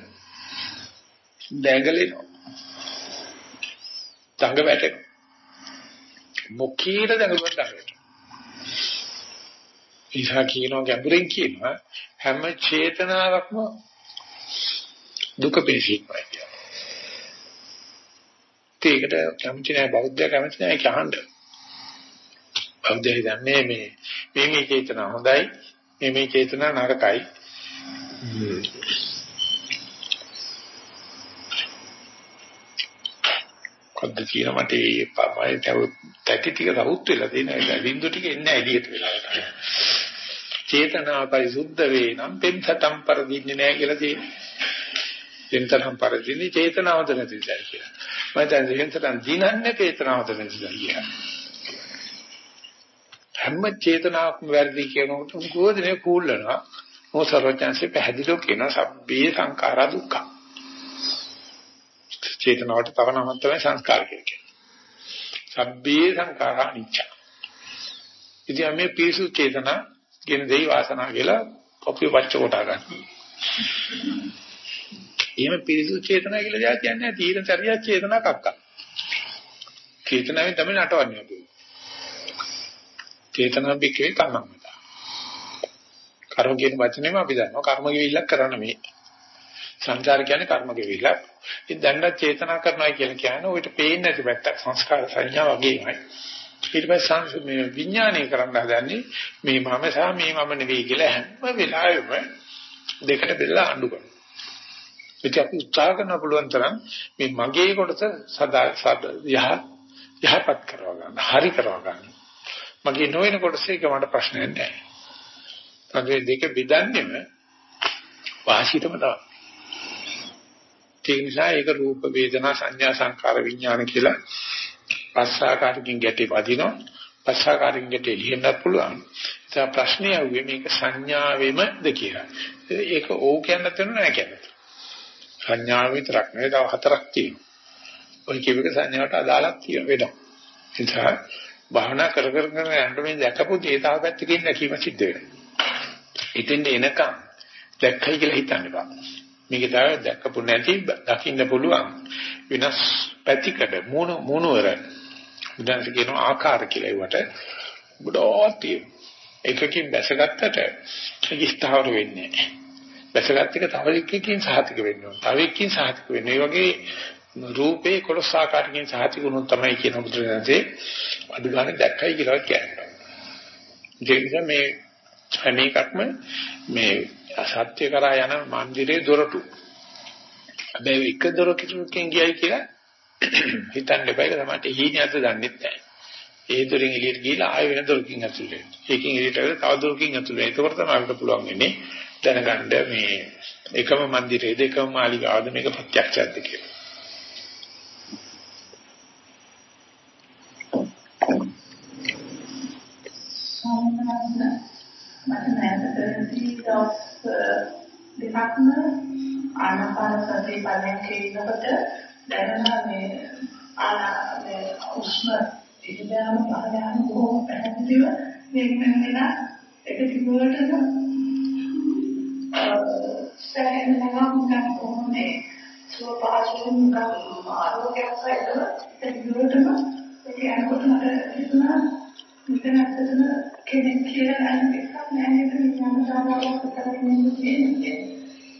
දැඟලෙනවා. දඟ වැටෙනවා. මොකීද දඟලුවත් දඟලනවා. ඉසා කියනවා ගැඹුරෙන් කියනවා හැම චේතනාවක්ම දුක පිළිසිකමයි කියනවා. ඒකට කැමති නැහැ බෞද්ධය කැමති නැහැ කියහඬ. බෞද්ධය දන්නේ මේ මේ මේ චේතනා හොඳයි මේ මේ චේතනා නරකයි. කොද්ද කියන මට ඒ පමයි තැටි ටික රවුත් වෙලා තියෙන බින්දු ටික එන්නේ එළියට වෙලා. චේතනා පරිසුද්ධ වේ නම් පෙන්සතම් පරදින්නේ නැහැ කියලා තියෙනවා. පෙන්සතම් පරදින්නේ චේතනාවද නැති නිසා කියලා. මම දැන් පෙන්සතම් දිනන්නේ චේතනාවද නැති නිසා කියලා. හැම චේතනාවක්ම වැරදි කියනකොට මොකෝදනේ කූල්ලනවා. මොසරෝචන්සේ පැහැදිලිව කියන සබ්බේ සංඛාරා දුක්ඛ. චේතනාවට තව නමක් තමයි සංස්කාර කියන්නේ. සබ්බේ සංඛාරා අනිච්ච. ඉතින් මේ පිරිසු චේතනා කියන දෙයි වාසනා කියලා කොපිය වච්ච කොට ගන්න. එහෙම පිරිසු චේතනා කියලා දෙයක් කියන්නේ තීන චරියා චේතනා කක්ක. චේතනාවෙන් තමයි නටවන්නේ අපි. චේතනා බිකේ කර්මමත. කර්ම කියන වචනේම අපි දන්නවා කර්ම ගෙවිල්ලක් කරන්න මේ. සංසාර කියන්නේ කර්ම ගෙවිල්ලක්. ඉතින් දැන්නත් චේතනා කරනවා කියලා කියන්නේ ඔයිට පේන්නේ නැති පැත්තක් සංස්කාර සංඥා වගේමයි. ඊට පස්සේ මේ විඥානය කරන්න හදන්නේ මේ මම සහ මේ මම නෙවෙයි කියලා හැම වෙලාවෙම දෙකට බෙදලා අඬු කරනවා. ඉතින් අපි උත්සාහ කරන්න පුළුවන් තරම් මේ මගේ කොටස සදා යහ යහපත් කරවා ගන්න, හරි කරවා ගන්න. මගේ නොවන කොටස එක මට ප්‍රශ්නයක් නැහැ. මගේ දෙක බෙදන්නේම වාසියටම තමයි. ඒ නිසා ඒක රූප වේදනා සංඥා සංකාර විඥාන කියලා පස්සාකාරකින් ගැටේ වදිනවා. පස්සාකාරකින් ගැටේ ලියන්නත් පුළුවන්. ඒ ප්‍රශ්නේ ආවේ මේක සංඥාවෙමද කියලා. ඒක ඕක කියන්න තැන නෑ කියන්නේ. සංඥාව විතරක් නෙවෙයි තව හතරක් තියෙනවා. ඔය කියවක සංඥාවට අදාළක් තියෙන වෙනවා. ඒ නිසා භාවනා කර කර කර යන්න මේ දැකපු දේ තාව පැත්තකින් දැකීම සිද්ධ වෙනවා. ඉතින් එනකම් දැක්කයි කියලා හිතන්න බෑ. මේක තමයි දැක්කපු නැති දකින්න පුළුවන් වෙනස් පැතිකඩ මොන මොනවර උදාහරණ කියන ආකාර කියලා ඒවට ගොඩක් තියෙනවා. එකකින් බැසගත්තට ඒක ස්ථාවර වෙන්නේ නැහැ. බැසගත් එක තව එකකින් සහතික වෙන්න ඕන. තව එකකින් සහතික වෙන්න. ඒ වගේ රූපේ කොලස් ආකාරකින් සහතික වුණොත් තමයි කියන බුදුරජාණන්සේ අඩු ගන්න දැක්කයි කියලා කියන්නේ. ඒ නිසා මේ හැම එකක්ම මේ සත්‍ය කරා යන මන්දිරේ දොරටු. හැබැයි එක දොරකින් ගියයි කියලා හිතන්න එපා. ඒක තමයි හීනියක්ද දන්නෙත් නැහැ. ඒ දොරින් එළියට ගිහලා ආයෙ වෙන දොරකින් ඇතුළට එන්න. ඒකෙන් එළියට ඇවිල්ලා තව දොරකින් ඇතුළට එන්න. ඒකවල තමයි අපිට පුළුවන් වෙන්නේ දැනගන්න මේ එකම මන්දිරේද එකම මාලිගාවද මේක ප්‍රත්‍යක්ෂයක්ද කියලා. මට නැවතදී දවස් දෙකක්ම uh, ආනාපාන සතිය පරියන්කේ ඉන්නකොට දැනෙනවා මේ ආනා මේ උෂ්ම ඉඳලාම පහළම බොහොම පැහැදිලිව වෙන වෙන එක තිබුණට සෑහෙන නම් ගන්න කොහොමද සුවපහසුම ගන්න ආරෝග්‍යයක් සැදලා ඒක විරෝධම ඒක යනකොට මට හිතුණා මෙතන ඇත්තටම කෙනෙක් කියලා නම් එකක් නෑ නේද විඥාන සාධාරණයක් කරගෙන ඉන්නේ.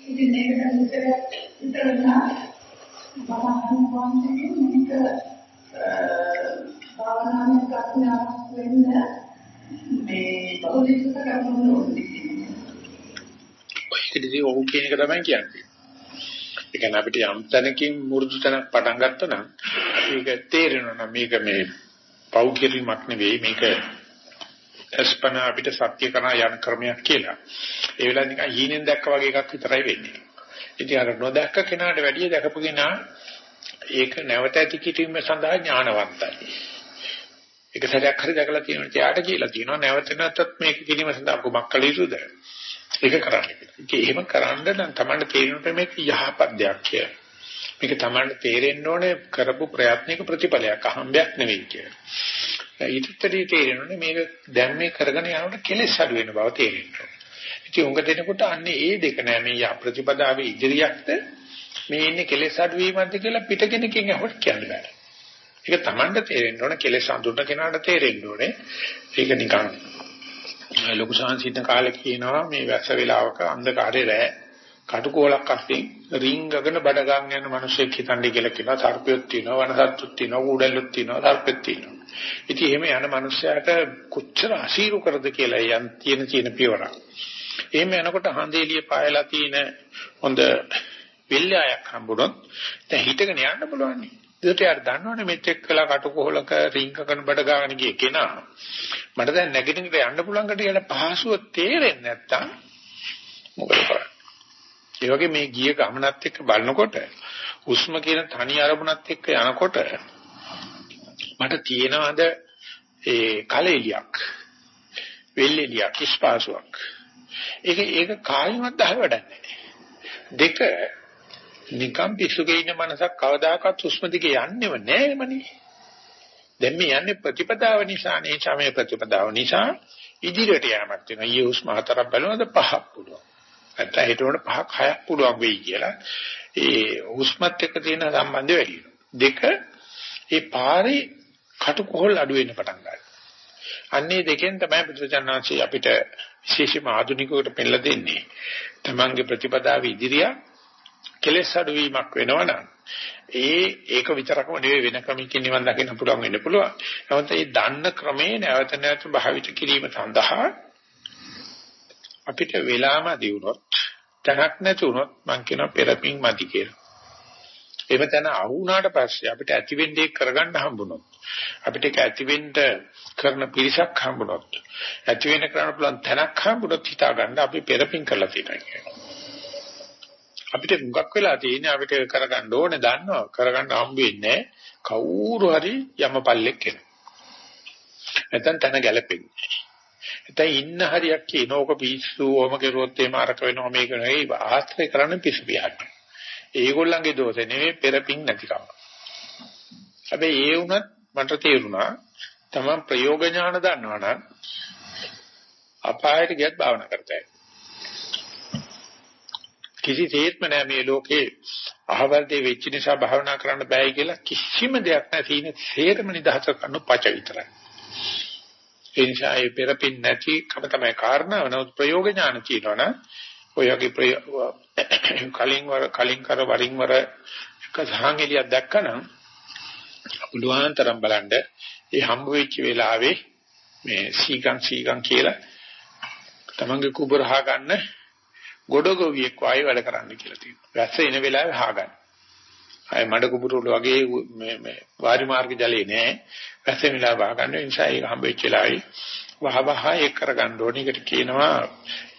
ඉතින් මේක දැන් විතර විතරනා බාහම වන්දනේ මේක භාවනාවේ ප්‍රඥාවක් වෙන්න මේ පොලිසිය කරන ඕනේ. ඔයකදී ඔව් කියන එක තමයි කියන්නේ. ඒ කියන්නේ අපිට යම් තැනකින් මුරුදු තැනක් පටන් ගත්තා නම් අපි ඒක තේරෙනවා නම් මේක මේ පව් කිරීමක් නෙවෙයි මේක අස්පන අපිට සත්‍ය කරන යන ක්‍රමයක් කියලා. ඒ වෙලාවේ නිකන් හීනෙන් දැක්ක වගේ එකක් විතරයි වෙන්නේ. ඉතින් අර නොදැක්ක කෙනාට වැඩිය දැකපු කෙනා ඒක නැවත ඇති කිරීම සඳහා ඥානවන්තයි. ඒක සැරයක් හරි දැකලා තියෙනවා. එයාට කියලා තියෙනවා නැවත නැත්තත් මේක කිරීම සඳහා කුමක් කළ යුතුද? ඒක කරන්න. ඒක එහෙම කරන්න නම් Tamanට තේරෙන්න මේක යහපත් දෙයක් කියලා. මේක Tamanට තේරෙන්න ඕනේ කරපු ප්‍රයත්නයක ප්‍රතිඵලයක් අහම්බයක් නෙවෙයි කියලා. ඊටතරී තේරෙන්නේ මේක දැන් මේ කරගෙන යනකොට කෙලෙස් අඩු වෙන බව තේරෙනවා. ඉතින් උඟ දෙනකොට අන්නේ ඒ දෙක නෑ මේ ය ප්‍රතිපදාවේ ඉදිරියක්ද මේ ඉන්නේ කෙලෙස් අඩු වීමක්ද කියලා පිටකෙනකින් අහුවට කියන්න බෑ. ඒක Tamanට තේරෙන්න ඕනේ කෙලෙස් අඳුරන කෙනාට තේරෙන්න ඕනේ. ඒක නිකන් ලොකු සංසිද්ධ කාලේ කියනවා මේ වැස්ස වෙලාවක අන්ධකාරේ රෑ කටුකෝලක් අස්සින් රින්ගගෙන බඩ ගන්න යන මිනිස්සෙක් හිතන්නේ කියලා කියනවා සර්පෙක් තියෙනවා වනසත්තුත් තියෙනවා ඌඩැල්ලුත් තියෙනවා සර්පෙත් තියෙනවා. ඉතින් එහෙම යන මිනිස්සයාට කොච්චර අසීරු කරද කියලා යන් තියෙන තියෙන පියවරක්. එහෙම යනකොට හඳේලිය පායලා තියෙන හොඳ විල්ලායක් හම්බුනොත් දැන් හිටගෙන යන්න පුළුවන්. ඒකට යාර දන්නවනේ මෙතෙක් කළා කටුකොහලක රින්ගගෙන බඩ ගන්න ගිය කෙනා. මට දැන් නැගිටින්න යන්න පුළුවන් කට යන පහසුව තේරෙන්නේ නැත්තම් මොකද කරන්නේ? ඒ වගේ මේ ගිය ගමනත් එක්ක බලනකොට හුස්ම කියන තනි අරමුණත් එක්ක යනකොට මට තියෙනවද ඒ කලෙලියක් වෙල්ෙලියක් ඉස්පාසුවක්. ඒක ඒක කායිමත් අහ වැඩන්නේ. දෙක නිකම් පිස්සුගේ ඉන්න මනසක් කවදාකවත් හුස්ම දිගේ යන්නේම නෑමනේ. දැන් මේ යන්නේ ප්‍රතිපදාව නිසා නේ සමය ප්‍රතිපදාව නිසා ඉදිරියට යamak වෙනවා. ඊයේ හුස්ම හතරක් බලනවාද පහක් පුළුවන්. නැත්නම් හිතවල පහක් හයක් පුළුවන් වෙයි කියලා. ඒ හුස්මත් එක්ක තියෙන සම්බන්ධය වැඩි දෙක ඒ පාරේ කටුකොහල් අඩු වෙන්න පටන් ගන්නවා. අන්නේ දෙකෙන් තමයි බුදුචානන්සේ අපිට විශේෂම ආධුනිකවට පෙන්නලා දෙන්නේ. තමන්ගේ ප්‍රතිපදාව ඉදිරිය කෙලෙස් අඩුවීමක් වෙනවනම් ඒ ඒක විතරක්ම නෙවෙයි වෙන ක්‍රමයකින් නිවන් දකින්න පුළුවන් වෙන්න පුළුවන්. නමුත් මේ දන්න ක්‍රමේ නැවත නැවත භාවිත කිරීම සඳහා අපිට වෙලාම දිනුනොත් තනක් නැතුනොත් මං කියනවා පෙරපින් මදි කියලා. එහෙම තන අහුණාට පස්සේ අපිට ඇති වෙන්නේ කරගන්න හම්බුනොත් අපිට ඒක ඇති වෙන්න කරන පිරිසක් හම්බුනොත් ඇති වෙන කරන්න පුළුවන් තැනක් හම්බුනොත් හිතා ගන්න අපි පෙරපින් කරලා තියෙනවා කියනවා. අපිට මුගක් වෙලා තියෙන්නේ අපිට කරගන්න ඕනේ දන්නවා කරගන්න හම්බ වෙන්නේ කවුරු හරි යමපල්ලෙක් කෙනෙක්. නැත්නම් තන ගැලපෙන්නේ. නැත්නම් ඉන්න හරියක් කියන ඕක පිස්සු ඕම කෙරුවොත් එහෙම අරක වෙනවා මේක නෙවෙයි ආශ්‍රය කරන්න පිස්සු පියාට. ඒගොල්ලන්ගේ දෝෂේ නෙවෙයි පෙරපින් නැතිකම. හැබැයි ඒ වුණත් මට තේරුණා තමන් ප්‍රයෝග ඥාන දන්නවනම් අපායට ගියත් භාවනා කරතයි. කිසි තේත්ම නැහැ මේ ලෝකේ අහවල් දෙ වෙච්ච නිසා භාවනා කරන්න බෑ කියලා කිසිම දෙයක් නැහැ තියෙන සේරම නිදහස කරන පච විතරයි. ඒ නිසා ඒ පෙරපින් නැති කම තමයි කාරණාව. නමුත් ප්‍රයෝග ඥාන කියනවනම් ඔය වගේ කලින් වර කලින් කර වරින් වර එක සාංගලියක් දැක්කනම් පුළුවන් තරම් බලන්න ඒ හම්බ වෙච්ච වෙලාවේ මේ සීගම් සීගම් කියලා තමන්ගේ කුබරහා ගන්න ගොඩගොවියෙක් වායි වැඩ කරන්න කියලා තියෙනවා. වැස්ස එන වෙලාවේ හාගන්න. අය මඩ කුබුරු වගේ මේ මේ වාරි මාර්ග ජලේ නෑ. වැස්ස වෙලාව වහගන්න නිසා ඒක හම්බ වෙච්ච වෙලාවේ වහ වහ ඒක කරගන්න ඕනේ. ඒකට කියනවා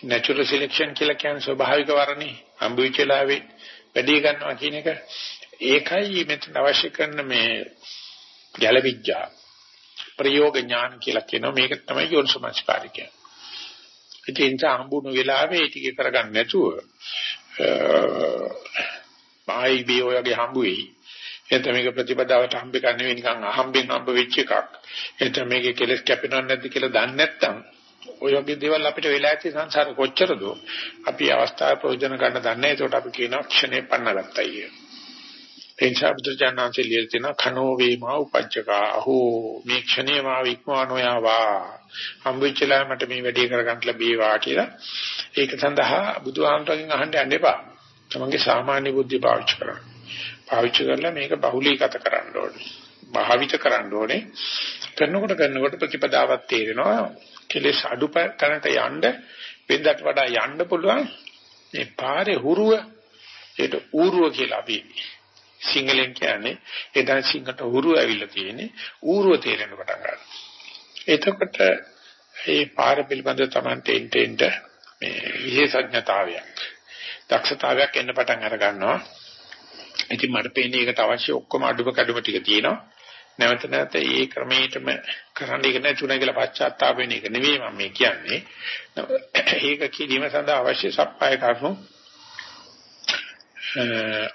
natural selection කියලා කියන්නේ ස්වභාවික වරණේ. හම්බ වෙච්ච වෙලාවේ වැඩි ගන්නවා කියන එක. ඒකයි මෙතන අවශ්‍ය කරන මේ ගැළවිඥා ප්‍රයෝග ඥාන කියලා කියනවා. මේක තමයි යෝනිසමස්කාරය කියන්නේ. ඉතින් ඒ හම්බුණු වෙලාවේ ඒ ටික කරගන්න නැතුව ආයි බී ඔයගේ හම්බු වෙයි. එතන මේක ප්‍රතිපදාවට හම්බ කරන්නේ නෙවෙයි නිකන් අහම්බෙන් හම්බ වෙච්ච එකක්. එතන මේකේ කෙලස් කැපෙනවද නැද්ද කියලා දන්නේ නැත්නම් ඔය වගේ දේවල් අපිට වෙලා ඇති සංසාර කොච්චරද අපි අවස්ථාව ප්‍රයෝජන ගන්න දන්නේ නැහැ. ඒකට අපි කියනවා ක්ෂණේ පන්නගත්තයි කියලා. එනිසා බුදුචානන්සේ ලියලා තියෙන කනෝ වේමා උපජ්ජකා අහෝ මේ ක්ෂණේ මා වික්මවනෝයාවා හම්බෙච්චලා මට මේ වැඩේ කරගන්න ලැබේවා කියලා ඒක සඳහා බුදුහාමරගෙන් අහන්න යන්න එපා තමන්ගේ සාමාන්‍ය බුද්ධිය පාවිච්චි කරන්න පාවිච්චි කරලා මේක බහුලීගත කරන්න ඕනේ. භාවිත කරන්න ඕනේ. කරනකොට කරනකොට ප්‍රතිපදාවක් තේරෙනවා. කෙලෙස් අඩු තැනට යන්න වෙනදට වඩා යන්න පුළුවන්. මේ පාරේ හුරුව ඒට ඌරුව කියලා අපි සිංහලෙන් කියන්නේ. ඒ දැන් සිංහට උරු ඇවිල්ලා තියෙන්නේ ඌරුව තේරෙන පටන් ගන්නවා. එතකොට මේ පාර පිළිබඳ Tamante ඉන්ටෙන්ට මේ විශේෂඥතාවයක් දක්ෂතාවයක් එන්න පටන් අර ගන්නවා. ඉතින් මට පේන්නේ ඒකට අවශ්‍ය ඔක්කොම අඩුම කඩුම ටික තියෙනවා. නැවත නැවත ඒ ක්‍රමයටම කරන්න ඉගෙන නැතුණා කියලා පශ්චාත්තාප වෙන එක නෙවෙයි මම මේ කියන්නේ. ඒක කිරීම සඳහා අවශ්‍ය සප්පාය කරුණු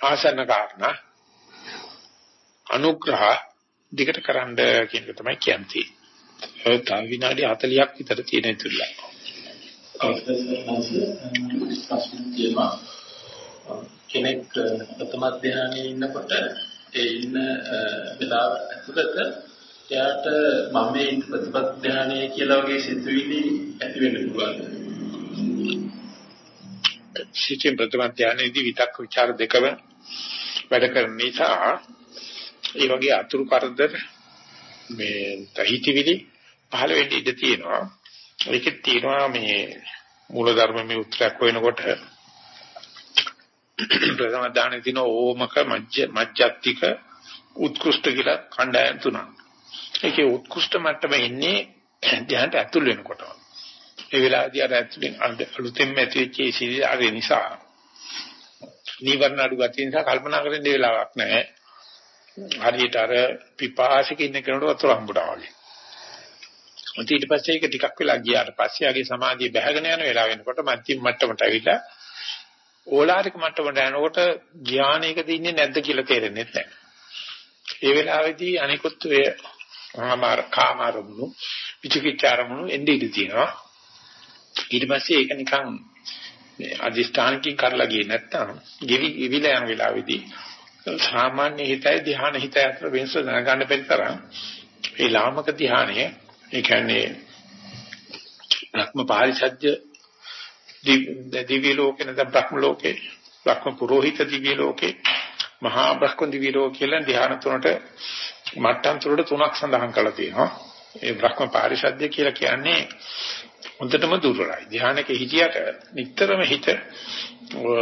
ආසන්න කාරණා අනුග්‍රහ දිගට කරන්න කියන එක තමයි කියන්නේ. ඔය තව විනාඩි 40ක් විතර තියෙන ඉතුරුලා. කෙනෙක් ප්‍රථම ධ්‍යානයේ ඉන්නකොට ඒ ඉන්න වෙලාව ඇතුළත එයාට මම මේ ප්‍රතිපද ධ්‍යානයේ කියලා වගේ සිතුවිලි ඇති වෙන්න පුළුවන්. සිතින් ප්‍රථම ධ්‍යානයේදී විතක් ਵਿਚාර දෙකම වැඩ කරන නිසා ඒ වගේ අතුරු කරදර මේ තහිතිවිලි පහළ වෙන්න ඉඩ තියෙනවා. ඒකෙත් තියෙනවා මේ මූලධර්ම මේ උත්තරයක් වෙනකොට ප්‍රථම දාන දින ඕමක මජ්ජ මජ්ජත්තික උත්කෘෂ්ඨ කියලා කණ්ඩායම් තුනක්. ඒකේ උත්කෘෂ්ඨ මට්ටම ඉන්නේ ධ්‍යානට ඇතුල් වෙනකොට. ඒ වෙලාවදී අර ඇතුලෙන් අලුතෙන් ඇතිවෙච්ච සිල් අර නිසා නීවරණ අඩු ගැතිය නිසා කල්පනා කරන්න වෙලාවක් නැහැ. හරියට අර පිපාසික ඉන්න කෙනෙකුට වතුර හම්බුනා වගේ. ඊට පස්සේ ඒක ටිකක් වෙලා ගියාට පස්සේ ආගේ සමාධිය බැහැගෙන යන වෙලාව වෙනකොට මධ්‍යම මට්ටමට ඇවිල්ලා ඕලාරික මට්ටමට යනකොට ධානයකදී ඉන්නේ නැද්ද කියලා තේරෙන්නේ නැහැ. ඒ වෙලාවේදී අනිකුත් වේ ආමාර කාමාරමුණු විචිකිච්ඡාරමුණු එන්නේ ඉඳී තියෙනවා. ඊට පස්සේ ඒක නිකන් මේ අදිෂ්ඨානකින් කරලා ගියේ නැත්තම් ගෙවි ඉවිලා යන වෙලාවේදී සාමාන්‍ය හිතයි ධ්‍යාන හිතයි අතර වෙනස දැනගන්න බැරි තරම් ඒ ලාමක ධ්‍යානය ඒ කියන්නේ භ්‍රම පාරිසජ්‍ය දිව්‍ය ලෝකේ නැත්නම් බ්‍රහ්ම ලෝකේ බ්‍රහ්ම පුරোহিত දිව්‍ය ලෝකේ මහා බ්‍රහ්ම දිව්‍ය ලෝක කියලා ධ්‍යාන තුනට මට්ටම් තුනට තුනක් සඳහන් කරලා තියෙනවා. ඒ බ්‍රහ්ම පාරිශද්‍ය කියලා කියන්නේ හොඳටම දුර්වලයි. ධ්‍යානක හිටියට නිතරම හිත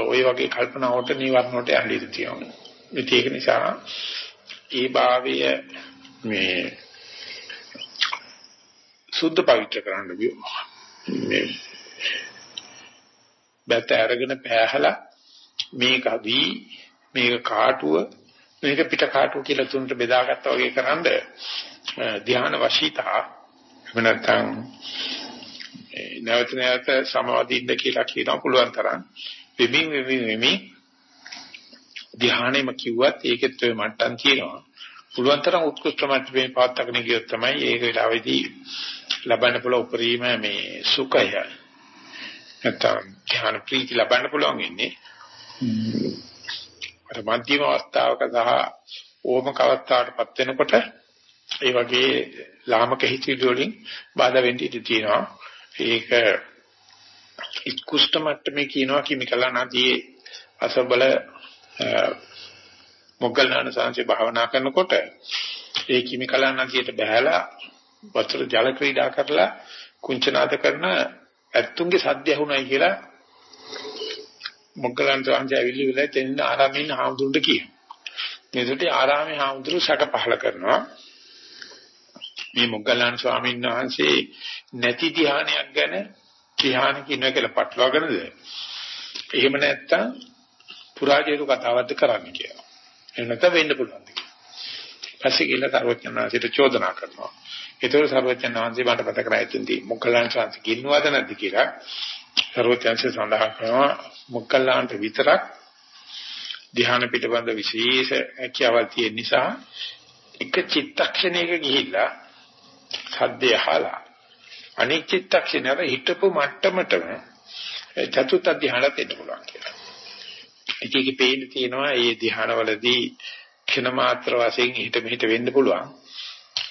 ওই වගේ කල්පනාවට නිවර්ණයට යන්න ඉඩ තියෙනවා. ඒක නිසා ඒ භාවය මේ සුද්ධ පවිත්‍ර කරන්න බියෝ. මේ බත අරගෙන පෑහලා මේක වී මේක කාටුව මේක පිට කාටුව කියලා තුනට බෙදාගත්තා වගේ කරන්ද ධ්‍යාන වශීතා එහෙම නැත්නම් නැවත නැවත සමවදින්න කියලා කියනවා පුළුවන් තරම්. වෙමින් වෙමින් වෙමින් ධ්‍යානෙම කිව්වත් ඒකෙත් ඔය මට්ටම් තියෙනවා. පුළුවන් තරම් උත්කෘෂ්ඨ මට්ටමේ පාත්තකන ගියොත් තමයි ඒක වෙලාවේදී ලබන්න පුළුවන් උපරිම මේ සුඛය. නැත්නම් ධ්‍යාන ප්‍රීති ලබන්න පුළුවන් ඉන්නේ අර මධ්‍යම අවස්ථාවක සහ ඕමක අවස්ථාවටපත් වෙනකොට ඒ වගේ ලාමක හිතිවිලි වලින් බාධා වෙන්න ඉඩ තියෙනවා. ඒක ඉක්කුෂ්ඨ මට්ටමේ කියනවා කිමිකලනාදී අසබල මොග්ගල්ලාන සංසේ භාවනා කරනකොට ඒ කිමිකලනාදීට බහැලා වතුර ජල ක්‍රීඩා කරලා කුංචනාද කරන ඇත්තුන්ගේ සද්ද ඇහුණයි කියලා මොග්ගලන් සංසේ ඇවිල්ලි වෙලා තෙන්න ආරාමයෙන් හාමුදුරන්ට කියනවා. මේකට ආරාමේ හාමුදුරු සැක පහල කරනවා. මේ මොග්ගලන් ස්වාමීන් වහන්සේ නැති ධ්‍යානයක් ගැන ධ්‍යාන කියන කියලා පටලවාගෙනද එහෙම නැත්තම් පුරාජේතු කතාවක්ද කරන්න කියලා. එහෙම නැත්නම් වෙන්න පුළුවන්. පස්සේ කියලා සර්වඥාන්සේට චෝදනා කරනවා. ඒතකොට සර්වඥාන්සේ මට මතක නැහැ තුන්දී මොග්ගලන් ශාන්ති කින්නවද නැද්ද කියලා සර්වඥාන්සේ සඳහන් කරනවා මොග්ගලන්ට විතරක් ධ්‍යාන පිටබඳ විශේෂ හැකියාවක් තියෙන නිසා එක චිත්තක්ෂණයක ගිහිල්ලා සද්දය අහලා අනික් චිත්තක්ෂණයට හිටපු මට්ටමටම චතුත් ධ්‍යානට එන්න පුළුවන් කියලා. ඒකේ පේන්න තියෙනවා මේ ධ්‍යානවලදී ක්ෂණ මාත්‍ර වශයෙන් හිට මෙහිට වෙන්න පුළුවන්.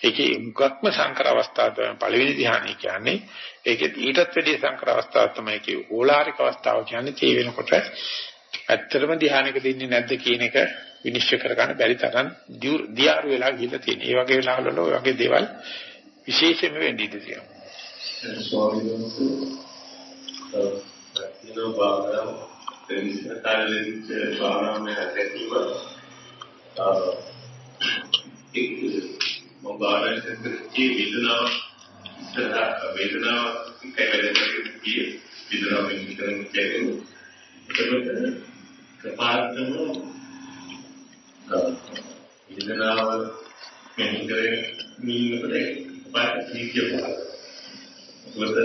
ඒකේ මුගක්ම සංකර අවස්ථාව තමයි පළවෙනි ධ්‍යානය කියන්නේ. ඒකෙත් ඊටත් වැඩි සංකර අවස්ථාවක් තමයි කිය ඕලාරික අවස්ථාව කියන්නේ තේ වෙනකොට ඇත්තටම ධ්‍යානයක දෙන්නේ නැද්ද කියන එක විනිශ්චය කරගන්න බැරි තරම් දියාරු වෙලා ගිහිල්ලා තියෙන. ඒ වගේ වෙලාවල ඔය වගේ දේවල් විශේෂයෙන්ම වෙන්නේ ඉඳී තියෙනවා. ස්වාමීන් වහන්සේ දිනෝ බාගම දෙවිසතාලෙන් ස්වාමීන් හැදෙතිව එක් මොබාරෙන් කී වේදනාව ඉස්සරහ වේදනාව කැවෙලෙන්නේ කී වේදනාව මෙන්න කියන්නේ එතකොට කපාතම වේදනාව මෙන්න කරේ මීනකට පාට සීකිය පාට. මොකද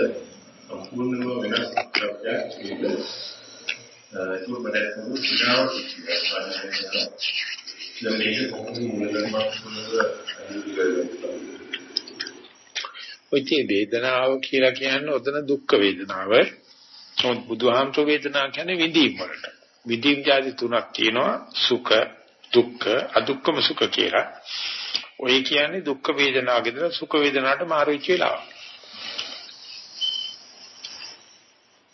සම්පූර්ණම වෙනස් ප්‍රත්‍යක් ඒක ඒක මට සුදාව දැන් මේක කොහොමද මුලදම ඔය වේදනාව කියලා කියන්නේ ඔතන දුක් වේදනාව. මොකද බුදුහාමතු වේදනාව කියන්නේ විඳීම් වලට. විඳීම් જાති තුනක් තියෙනවා සුඛ, දුක්ඛ, අදුක්ඛම සුඛ කියලා. ඔය කියන්නේ දුක් වේදනාවකද සුඛ වේදනාවට මාරු වෙච්ච වෙලාව.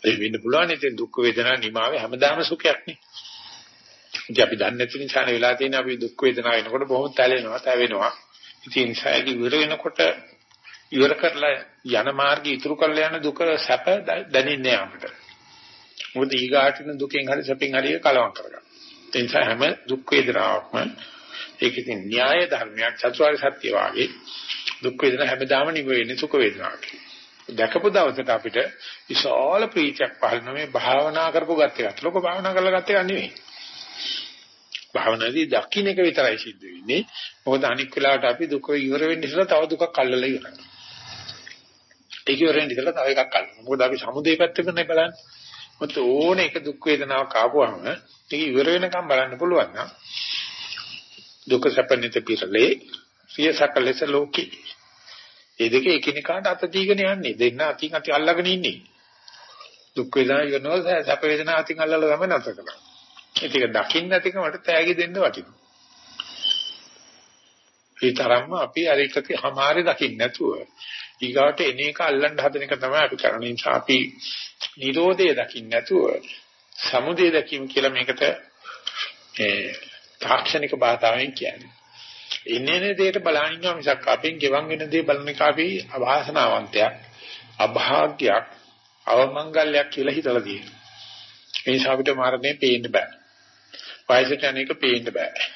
ඒ වෙන්න පුළුවන් ඉතින් දුක් වේදනා නිමාවේ හැමදාම සුඛයක් නේ. ඉතින් අපි දන්නේ නැති නිසා නේ වෙලා තියෙන්නේ අපි දුක් වේදනාව එනකොට බොහොම තැලෙනවා, තැවෙනවා. ඉතින් සෑදී ඉවර වෙනකොට ඉවර කරලා යන මාර්ගය ඉතුරු කරලා යන දුක සැප දැනෙන්නේ අපිට. මොකද ඊගාටින දුකෙන් හරි සැපෙන් හරි කලවම් කරගන්න. ඒ නිසා හැම දුක් වේදනාවක්ම ඒක ඉතින් න්‍යාය ධර්මයක් චතුරාර්ය සත්‍ය වාගේ දුක් වේදනා හැමදාම නිව වෙන්නේ සුඛ වේදනාවක්. දැකපු දවසට අපිට විශාල ප්‍රීතියක් පහළ නොමේ භාවනා කරපු ගත්ත එකත් ලෝක භාවනා කරලා ගත්ත එක නෙවෙයි. භාවනාදී දකින්න එක විතරයි සිද්ධ වෙන්නේ. මොකද අනික් වෙලාවට අපි දුක ඉවර වෙන්න ඉස්සෙල්ලා තව දුකක් අල්ලලා ඉවරයි. ඒක ඉවරෙන් ඉඳලා තව එකක් අල්ලනවා. මොකද අපි සමුදේ පැත්තකනේ බලන්නේ. මොකද ඕනේ එක දුක් වේදනාවක් ආපුවම ඒක ඉවර වෙනකම් බලන්න පුළුවන් නම් දුක සැපනිත පිරලේ සිය සකලෙස ලෝකේ. ඒ දෙක එකිනෙකාට අත දීගෙන යන්නේ. දෙන්න අතින් අති අල්ලගෙන ඉන්නේ. දුක් වේදනා ඉවරනවා සැප වේදනා අතින් අල්ලලා තමයි නැතර කරන්නේ. ඒක දකින්න නැතිකමට තෑගි දෙන්න වටිනවා. ඒ තරම්ම අපි අර එකක හැමාරේ දකින්න නැතුව ඊගාට එන එක අල්ලන්න හදන එක තමයි අපි කරන නිසා අපි නිරෝධය දකින්න නැතුව සමුදය දකීම කියලා මේකට ඒ තාක්ෂණික භාෂාවෙන් කියන්නේ. ඉන්නේ දෙයට බලන ඉන්නවා මිසක් අපෙන් ගෙවන් වෙන දේ බලන එක අපි අවාසනාවන්තයක් අභාග්‍යයක් අවමංගල්‍යයක් කියලා හිතලා තියෙනවා. ඒ නිසා අපිට මරණය පේන්න බෑ. වයසට යන එක පේන්න බෑ.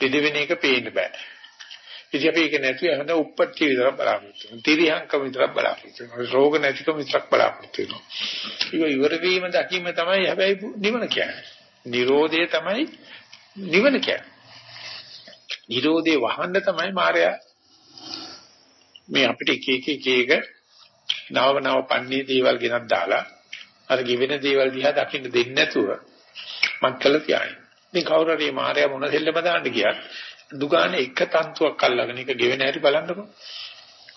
දෙදෙවෙනි එක පේන්න බෑ. ඉතින් අපි ඒක නැතුව හැමද උප්පත්ති විතර බලාපොරොත්තු වෙනවා. තිරියංකම විතර බලාපොරොත්තු වෙනවා. රෝග නැතිකම විතරක් බලාපොරොත්තු වෙනවා. ඒක ඉවර වීම දකීම තමයි හැබැයි නිවන කියන්නේ. Nirodhe තමයි නිවන කියන්නේ. Nirodhe වහන්න තමයි මායя මේ අපිට එක එක එක එක නව නව පන්නේ දේවල් ගෙනත් දාලා අර ගෙවෙන දේවල් දිහා දකින්න දෙන්නේ නැතුව මං කළ තියයි. ඉතින් කවුරු හරි මාර්යා මොන දෙල්ලම දාන්න ගියත් දුගානේ එක තන්තුවක් අල්ලගෙන ඒක ගෙවෙන හැටි බලන්නකො.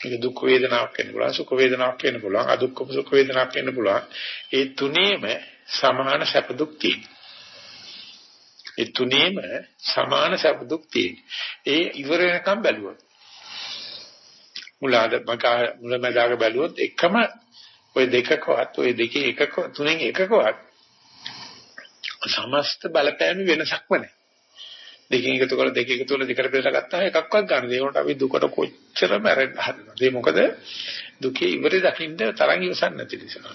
ඒක දුක් වේදනාවක් වෙන්න පුළුවන්, සුඛ වේදනාවක් වෙන්න පුළුවන්, අදුක්ඛ සුඛ වේදනාවක් වෙන්න පුළුවන්. ඒ තුනේම සමාන සැප දුක් ඒ තුනේම සමාන සැප දුක් ඒ ඉවර වෙනකම් බැලුවොත් මුලාද මකා මුලමදාක බැලුවොත් එකම ওই දෙකකවත් ওই දෙකේ එකක තුනෙන් එකකවත් සමස්ත බලපෑම වෙනසක්ම නැහැ. දෙකෙන් එකතු කරලා දෙක එකතු කරලා දෙකට බෙදලා ගත්තාම එකක්වත් ගන්න. ඒ වුණාට අපි දුකට කොච්චර මැරෙන්න හදනවද? ඒ මොකද දුකේ ඉවරේ දකින්න තරම් ඉවසන්න නැති නිසා.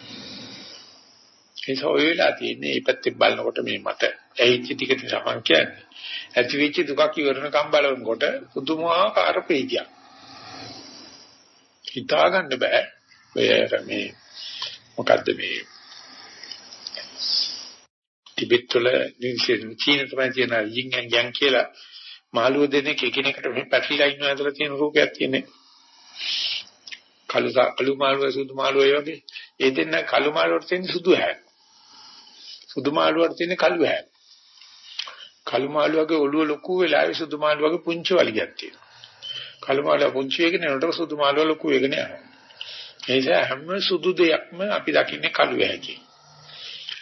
ඒක ඔය වෙලා තියෙන්නේ මේ පැත්තේ බලනකොට මේ මට ඇහිච්ච ටික නිසා මම කියන්නේ. ඇති වෙච්ච දුකක් ඉවරනකම් බලනකොට පුදුමාකාර ප්‍රීතියක්. හිතා ගන්න බෑ. ඔය මේ මොකද්ද මේ ටිබෙට් වල චීන තමයි තියෙන යින් ඇන් යන් කියලා මාළුව දෙනෙක් එකිනෙකට මේ පැටලිලා ඉන්න ඇතුළේ තියෙන රූපයක් තියෙන්නේ. කළු කළු මාළුව සුදු මාළුව ඒ වගේ. ඒ දෙන්න කළු මාළුවට තියෙන සුදු හැය. සුදු මාළුවට තියෙන කළු හැය. කළු මාළුවගේ ඔළුව ලොකු වෙලාවේ සුදු මාළුවගේ පුංචි වලිගයක් තියෙනවා. කළු මාළුව පුංචි වෙගෙන යනකොට සුදු මාළුව ලොකු වෙගෙන යනවා. ඒ නිසා හැම සුදු දෙයක්ම අපි දකින්නේ කළු හැකියි.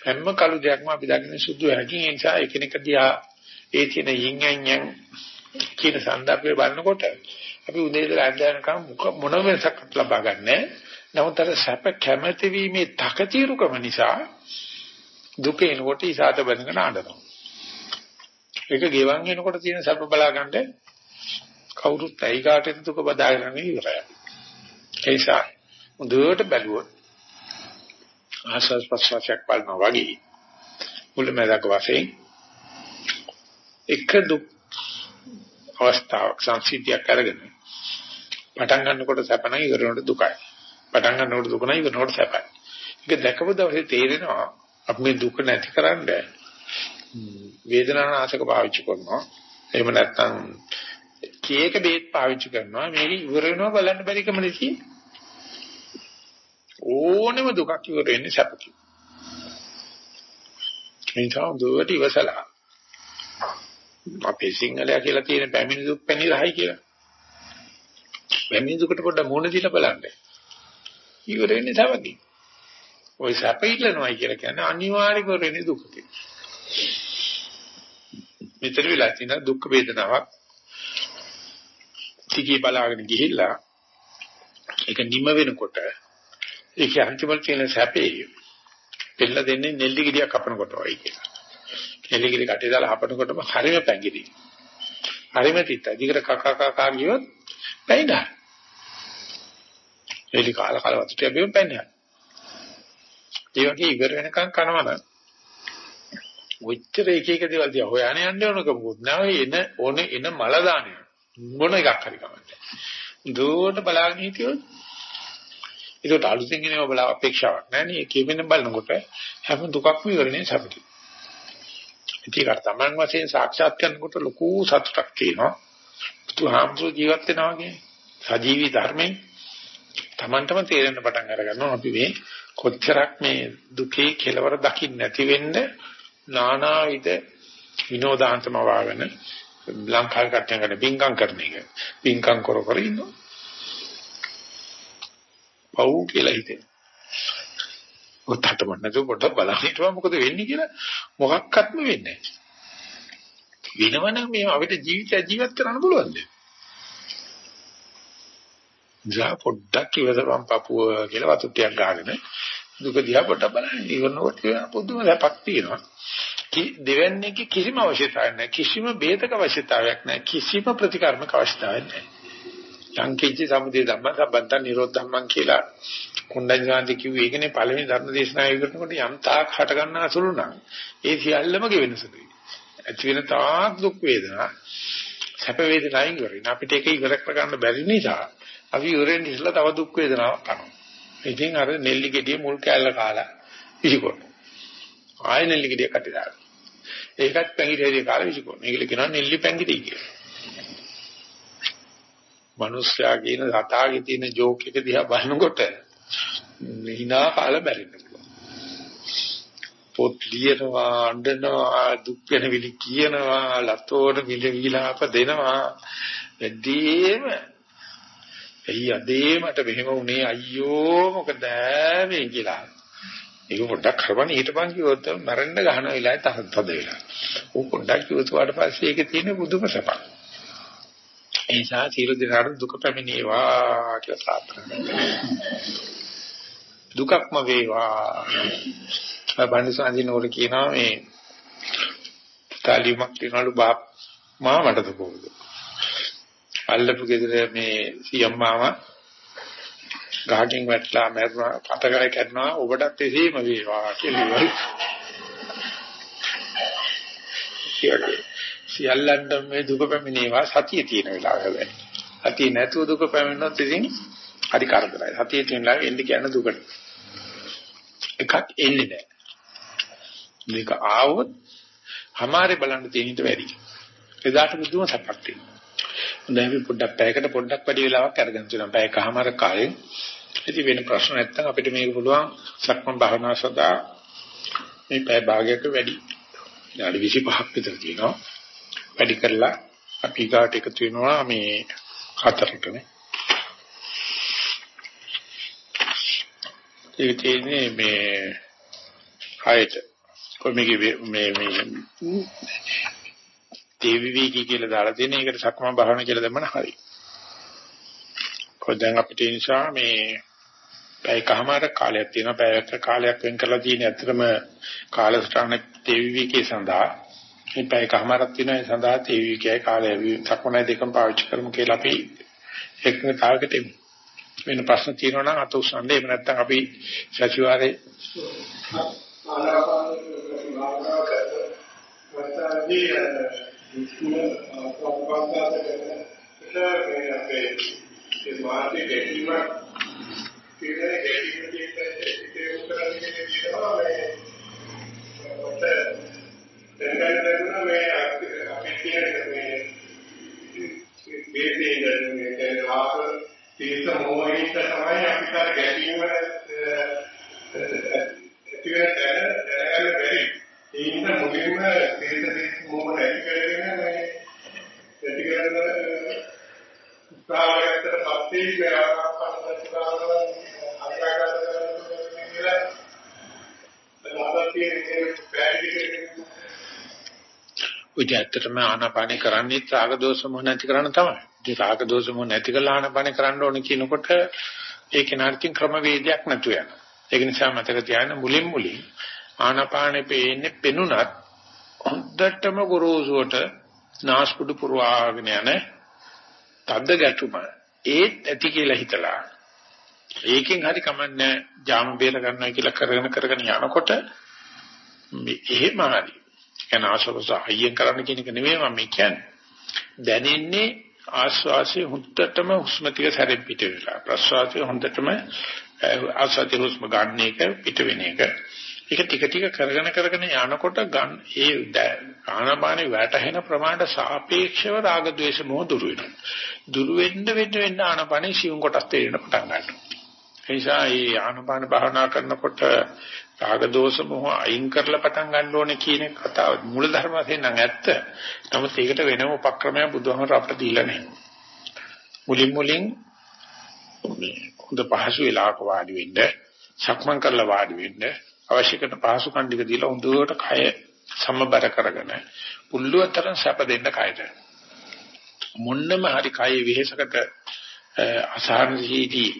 හැම කළු දෙයක්ම අපි දකින්නේ සුදු හැකින් ඒ නිසා එකිනෙක දිහා ඒ තියෙන යින් යන් කියන සන්දර්භය බලනකොට අපි උදේ ඉඳලා අද යනකම් මොන වෙනසක් ලබා ගන්නෑ. නමුත් අර සැප කැමැති වීමේ තකතිරුකම නිසා දුක එනකොට ඉසాత බඳගෙන ආඩනවා. ඒක ගෙවන් එනකොට තියෙන සැප බලා ගන්න කවුරුත් ඇයි කාටද දුක බදාගෙන ඉවරයි. ඒ නිසා මුදුවට බැලුවොත් ආස්වාස් ප්‍රසවාසයක් බලනවා වගේ මුලමෙදක වශයෙන් එක දුක් අවස්ථාවක් සංසිද්ධියක් අරගෙන පටන් ගන්නකොට සැප නැහැ ඉවරනකොට දුකයි. පටන් ගන්නකොට දුක නැහැ ඉවරනකොට සැපයි. ඒක දැකපු දවසේ තේරෙනවා අපි මේ දුක නැතිකරන්න වේදනානාශක පාවිච්චි කරනවා. එහෙම නැත්නම් කීයක බේත් පාවිච්චි කරනවා. මේක ඉවර වෙනවා බලන්න බැරි කම නෙසී. ඕනෙම දුකක් ඉවර වෙන්නේ සැපකින්. එනිසා දුවට ඉවසලා අපේ සිංහලයා කියලා තියෙන පැමිණි දුක් පැණි රහයි කියලා. පැමිණි දුකට පොඩ්ඩක් මුහුණ දීලා බලන්න. ඉවර වෙන්නේ සැපකින්. ওই සැප ඉල්ලනවා කියලා කියන්නේ අනිවාර්යයෙන්ම වෙන්නේ දුකකින්. මෙතන වෙලා තියෙන දුක් වේදනාවක් ටිකේ බලාගෙන ගිහිල්ලා ඒක නිම වෙනකොට ඒක අන්තිමට තියෙන සැපේ පෙළ දෙන්නේ නෙල්ලි ගෙඩියක් කපනකොට වයි කියලා. නෙල්ලි ගෙඩිය කටේ දාලා හපනකොටම හරිම පැංගිරි. හරිම තිත්ත. දිගට කක කක ගියොත් පැයිනා. එලි කාල කාල වතුට යබෙම පැන්නේ. ඒ වගේ ඉවර වෙනකන් කනවනම් ඔච්චර එක එක දේවල් දිහා හොයන්න යන්න ඕනක මොකද නෑ එන ඕනේ එන මල දාන්නේ මොන එකක් හරි කමන්නේ. දුවට බලාගෙන හිටියොත් ඒකට අලුතෙන් එනව බල අපේක්ෂාවක් නැහැ නේ. කියවෙන බලනකොට හැම දුකක්ම ඉවරනේ සපටි. ඉතින් ඒක තමන් වශයෙන් සාක්ෂාත් කරනකොට ලොකු සතුටක් තියෙනවා. බුදුහාමුදුරු ජීවත් වෙනවා වගේ සජීවී ධර්මයෙන් Tamanටම තේරෙන්න පටන් අර ගන්නවා අපි මේ කොච්චරක් මේ දුකේ කෙලවර දකින්න නැති වෙන්න නානාවිද විනෝදාන්තම වාගෙන ලංකාවේ කට්ටියකට පිංකම් කරන එක. පිංකම් කර කර ඉන්නවා. පව් කියලා හිතේ. ඔතට මොනද පොඩ්ඩක් බලන්න හිටුවා මොකද වෙන්නේ කියලා මොකක්වත්ම වෙන්නේ නැහැ. වෙනවනම් මේ අපිට ජීවිතය ජීවත් කරන්න පුළුවන්ද? ජා පොඩ්ඩක් ඉවසපන් පපුව කියලා වතු ටිකක් ගාගෙන දුක දිහා පොඩ්ඩක් බලන්න. ඉවරනකොට පුදුම සැපක් තියෙනවා. කි දෙවන්නේක කිසිම අවශ්‍යතාවයක් නැහැ. කිසිම බේදක අවශ්‍යතාවයක් නැහැ. කිසිම ප්‍රතිකර්මක අවශ්‍යතාවයක් නැහැ. සංකේච්ච සමුදය ධම්ම සම්බන්ත නිරෝධ ධම්මං කියලා කුණ්ඩඤ්ඤ සාන්ති කිව්වේ ඒකනේ පළවෙනි ධර්ම දේශනාව ඉවරනකොට යම් තාක් හට ගන්න අසුරු නම් ඒ සියල්ලම ගෙවෙන සුළුයි. ඇති වෙන තාක් දුක් වේදනා සැප වේදනායින් ඉවරින් අපිට ඒක ඉවර කරගන්න බැරි නිසා අපි ඉවරෙන් ඉස්සලා තව දුක් වේදනාවක් කරනවා. ඉතින් අර නෙල්ලි ගෙඩිය මුල් කෑල්ල කාලා විසිකොන. ආයෙ නෙල්ලි ගෙඩිය කටි දානවා. ඒකත් පැංගිරියේ කාලා විසිකොන. මේකල කියනවා නෙල්ලි පැංගිරි කියලා. මිනිස්යා කියන සතාගේ තියෙන ජෝක් එක දිහා බලනකොට hina කාලා බැරෙන්න පුළුවන්. පොත් ලියනවා, අඬනවා, දුක් වෙන විලි කියනවා, ලතෝන විල විලාප දෙනවා. එදීම එයි අදේ මට මෙහෙම වුණේ අයියෝ මොකද මේ කියලා. ඒක පොඩ්ඩක් කරවන්න හිටපන් කිව්වොත් මරන්න ගහන වෙලාවේ තහත් හද වෙලා. ਉਹ පොඩ්ඩක් කිව්වට පස්සේ ඒකේ තියෙන බුදුම සපක්. ඒ නිසා සියලු දෙනාට දුක පැමිණේවා කියලා ප්‍රාර්ථනා දුකක්ම වේවා. බණ්ඩසාන්දිනෝර කියනවා මේ තාලියුමක් තියනලු බාප් මාමටද කොහොමද? අල්ලපු ගෙදර මේ සියම්මාව ගහකින් වැටලා මැරුණා පතකරේ කරනවා ඔබටත් එසේම වේවා කියලා ඉවරයි. සියල්ලන්ට මේ දුක පැමිණේවා සතිය තියෙන වෙලාව හැබැයි. සතිය නැතුව දුක පැමිණෙනොත් ඉතින් හරි කරදරයි. සතිය තියෙන වෙලාවෙ එන්න කියන දුකට. එකක් එන්නේ නැහැ. මේක ආවොත් හමාරේ බලන්න තියෙන ඊට වැඩි. එදාට මුදුම සපක් තියෙනවා. දැන් අපි පොඩ්ඩක් පැයකට පොඩ්ඩක් වැඩි වෙලාවක් අරගෙන තියෙනවා. පැයකමාර කාලෙන් ඉතින් වෙන ප්‍රශ්න නැත්තම් අපිට මේක පුළුවන් සක්මන් භාවනාව සදා මේ පැය භාගයක වැඩි විනාඩි 25ක් විතර තියෙනවා. වැඩි කරලා අපි ගාට එකතු වෙනවා මේ හතරටනේ. ඒක තියෙන්නේ මේ හයට. කොමිගේ මේ මේ දේවිවිකි කියලා දාලා තියෙන එකට සක්මන් භාවන කියලා දැම්මම හරි. කොහෙන් අපිට ඒ නිසා මේ පැයකමාර කාලයක් තියෙනවා පැයක කාලයක් වෙන් කරලා තියෙන ඇත්තටම කාලස්ථාන දේවිවිකේ සඳහා මේ පැයකමාරක් තියෙන ඒ සඳහා තේවිකයි කාලය සක්මනයි දෙකම පාවිච්චි කරමු කියලා අපි එකඟතාවකට එමු. වෙන ප්‍රශ්න තියෙනවා නම් අත උස්සන්න. එහෙම නැත්නම් අපි සතිವಾರේ මාතේ ගැටීම කියන ගැටීම කියන එකේ උත්තරන්නේ කියනවා මේ දැන් ගන්න මේ අපි කියන මේ මේකේ මේ කියන ආප තීස මොහිත තමයි අපිට ගැටීම ඇතිවෙන දැන දැනගන්න බැරි. ඒ නිසා මුලින්ම තීස තීස මොහ නැති කරගෙන මේ ඇති කරන උත්සාහයකට පස්සේ මේ ආකාරපන්නතාවන අත්‍යකාර කරන කියලා දැන් අපිට මේ පැහැදිලි කරගෙන ඔය ඇත්තටම ආනාපානෙ කරන්නේ රාග දෝෂ මොහ නැති කරන්න තමයි. ඉතින් රාග දෝෂ මොහ නැති කරලා ආනාපානෙ කරන්න ඕනේ කියනකොට ඒක නාර්කින් ක්‍රමවේදයක් නැතු යන. ඒක නිසා මතක තියාගන්න මුලින් මුලින් ආනාපානෙ පේන්නේ පෙනුනත් හොඳටම ගොරෝසුවට නාස්පුඩු පුරවාගෙන යන තද්ද ගැටුම ඒත් ඇති කියලා හිතලා ඒකෙන් හරි කමන්නේ ජාම බේර ගන්නවා කියලා කරගෙන කරගෙන යනකොට මේ එහෙම හරි කියන ආශ්වාස අයියෙන් කරන්න කියන එක නෙමෙයි මම කියන්නේ. දැනෙන්නේ ආශ්වාසයේ හුත්තටම හුස්ම ටික සැරෙන් පිට වෙලා. ප්‍රශ්වාසයේ හොඳටම ආශ්වාසයේ හුස්ම ගන්න එක පිට වෙන එක. ඒක ටික ටික කරගෙන කරගෙන යනකොට ගන්න ඒ ආනාපානේ වැටහෙන ප්‍රමාණයට සාපේක්ෂව රාග ద్వේෂ මොහ දුරු වෙනවා. දුරු වෙන්න වෙන්න වෙන්න ආනාපානේ සිවුම් කොටස් තේරෙන පටන් ගන්නවා. නිසා මේ ආනපාන භාවනා කරනකොට රාග දෝෂ මොහ අයින් කරලා පටන් ගන්න ඕනේ කියන කතාව මූල ධර්ම වශයෙන් නම් ඇත්ත. නමුත් ඒකට වෙනම උපක්‍රමයක් බුදුහාමර අපිට දීලා නැහැ. මුලින් මුලින් හොඳ පහසු වෙලාවක වාඩි වෙන්න, සක්මන් කරලා වාඩි වෙන්න, අවශ්‍ය කරන පහසු කණ්ඩික දීලා හොඳට කය සමබර කරගෙන පුල්ලුවතරන් සැප දෙන්න කයට. මොන්නම හරි කයේ විහෙසකට අසහනශීලී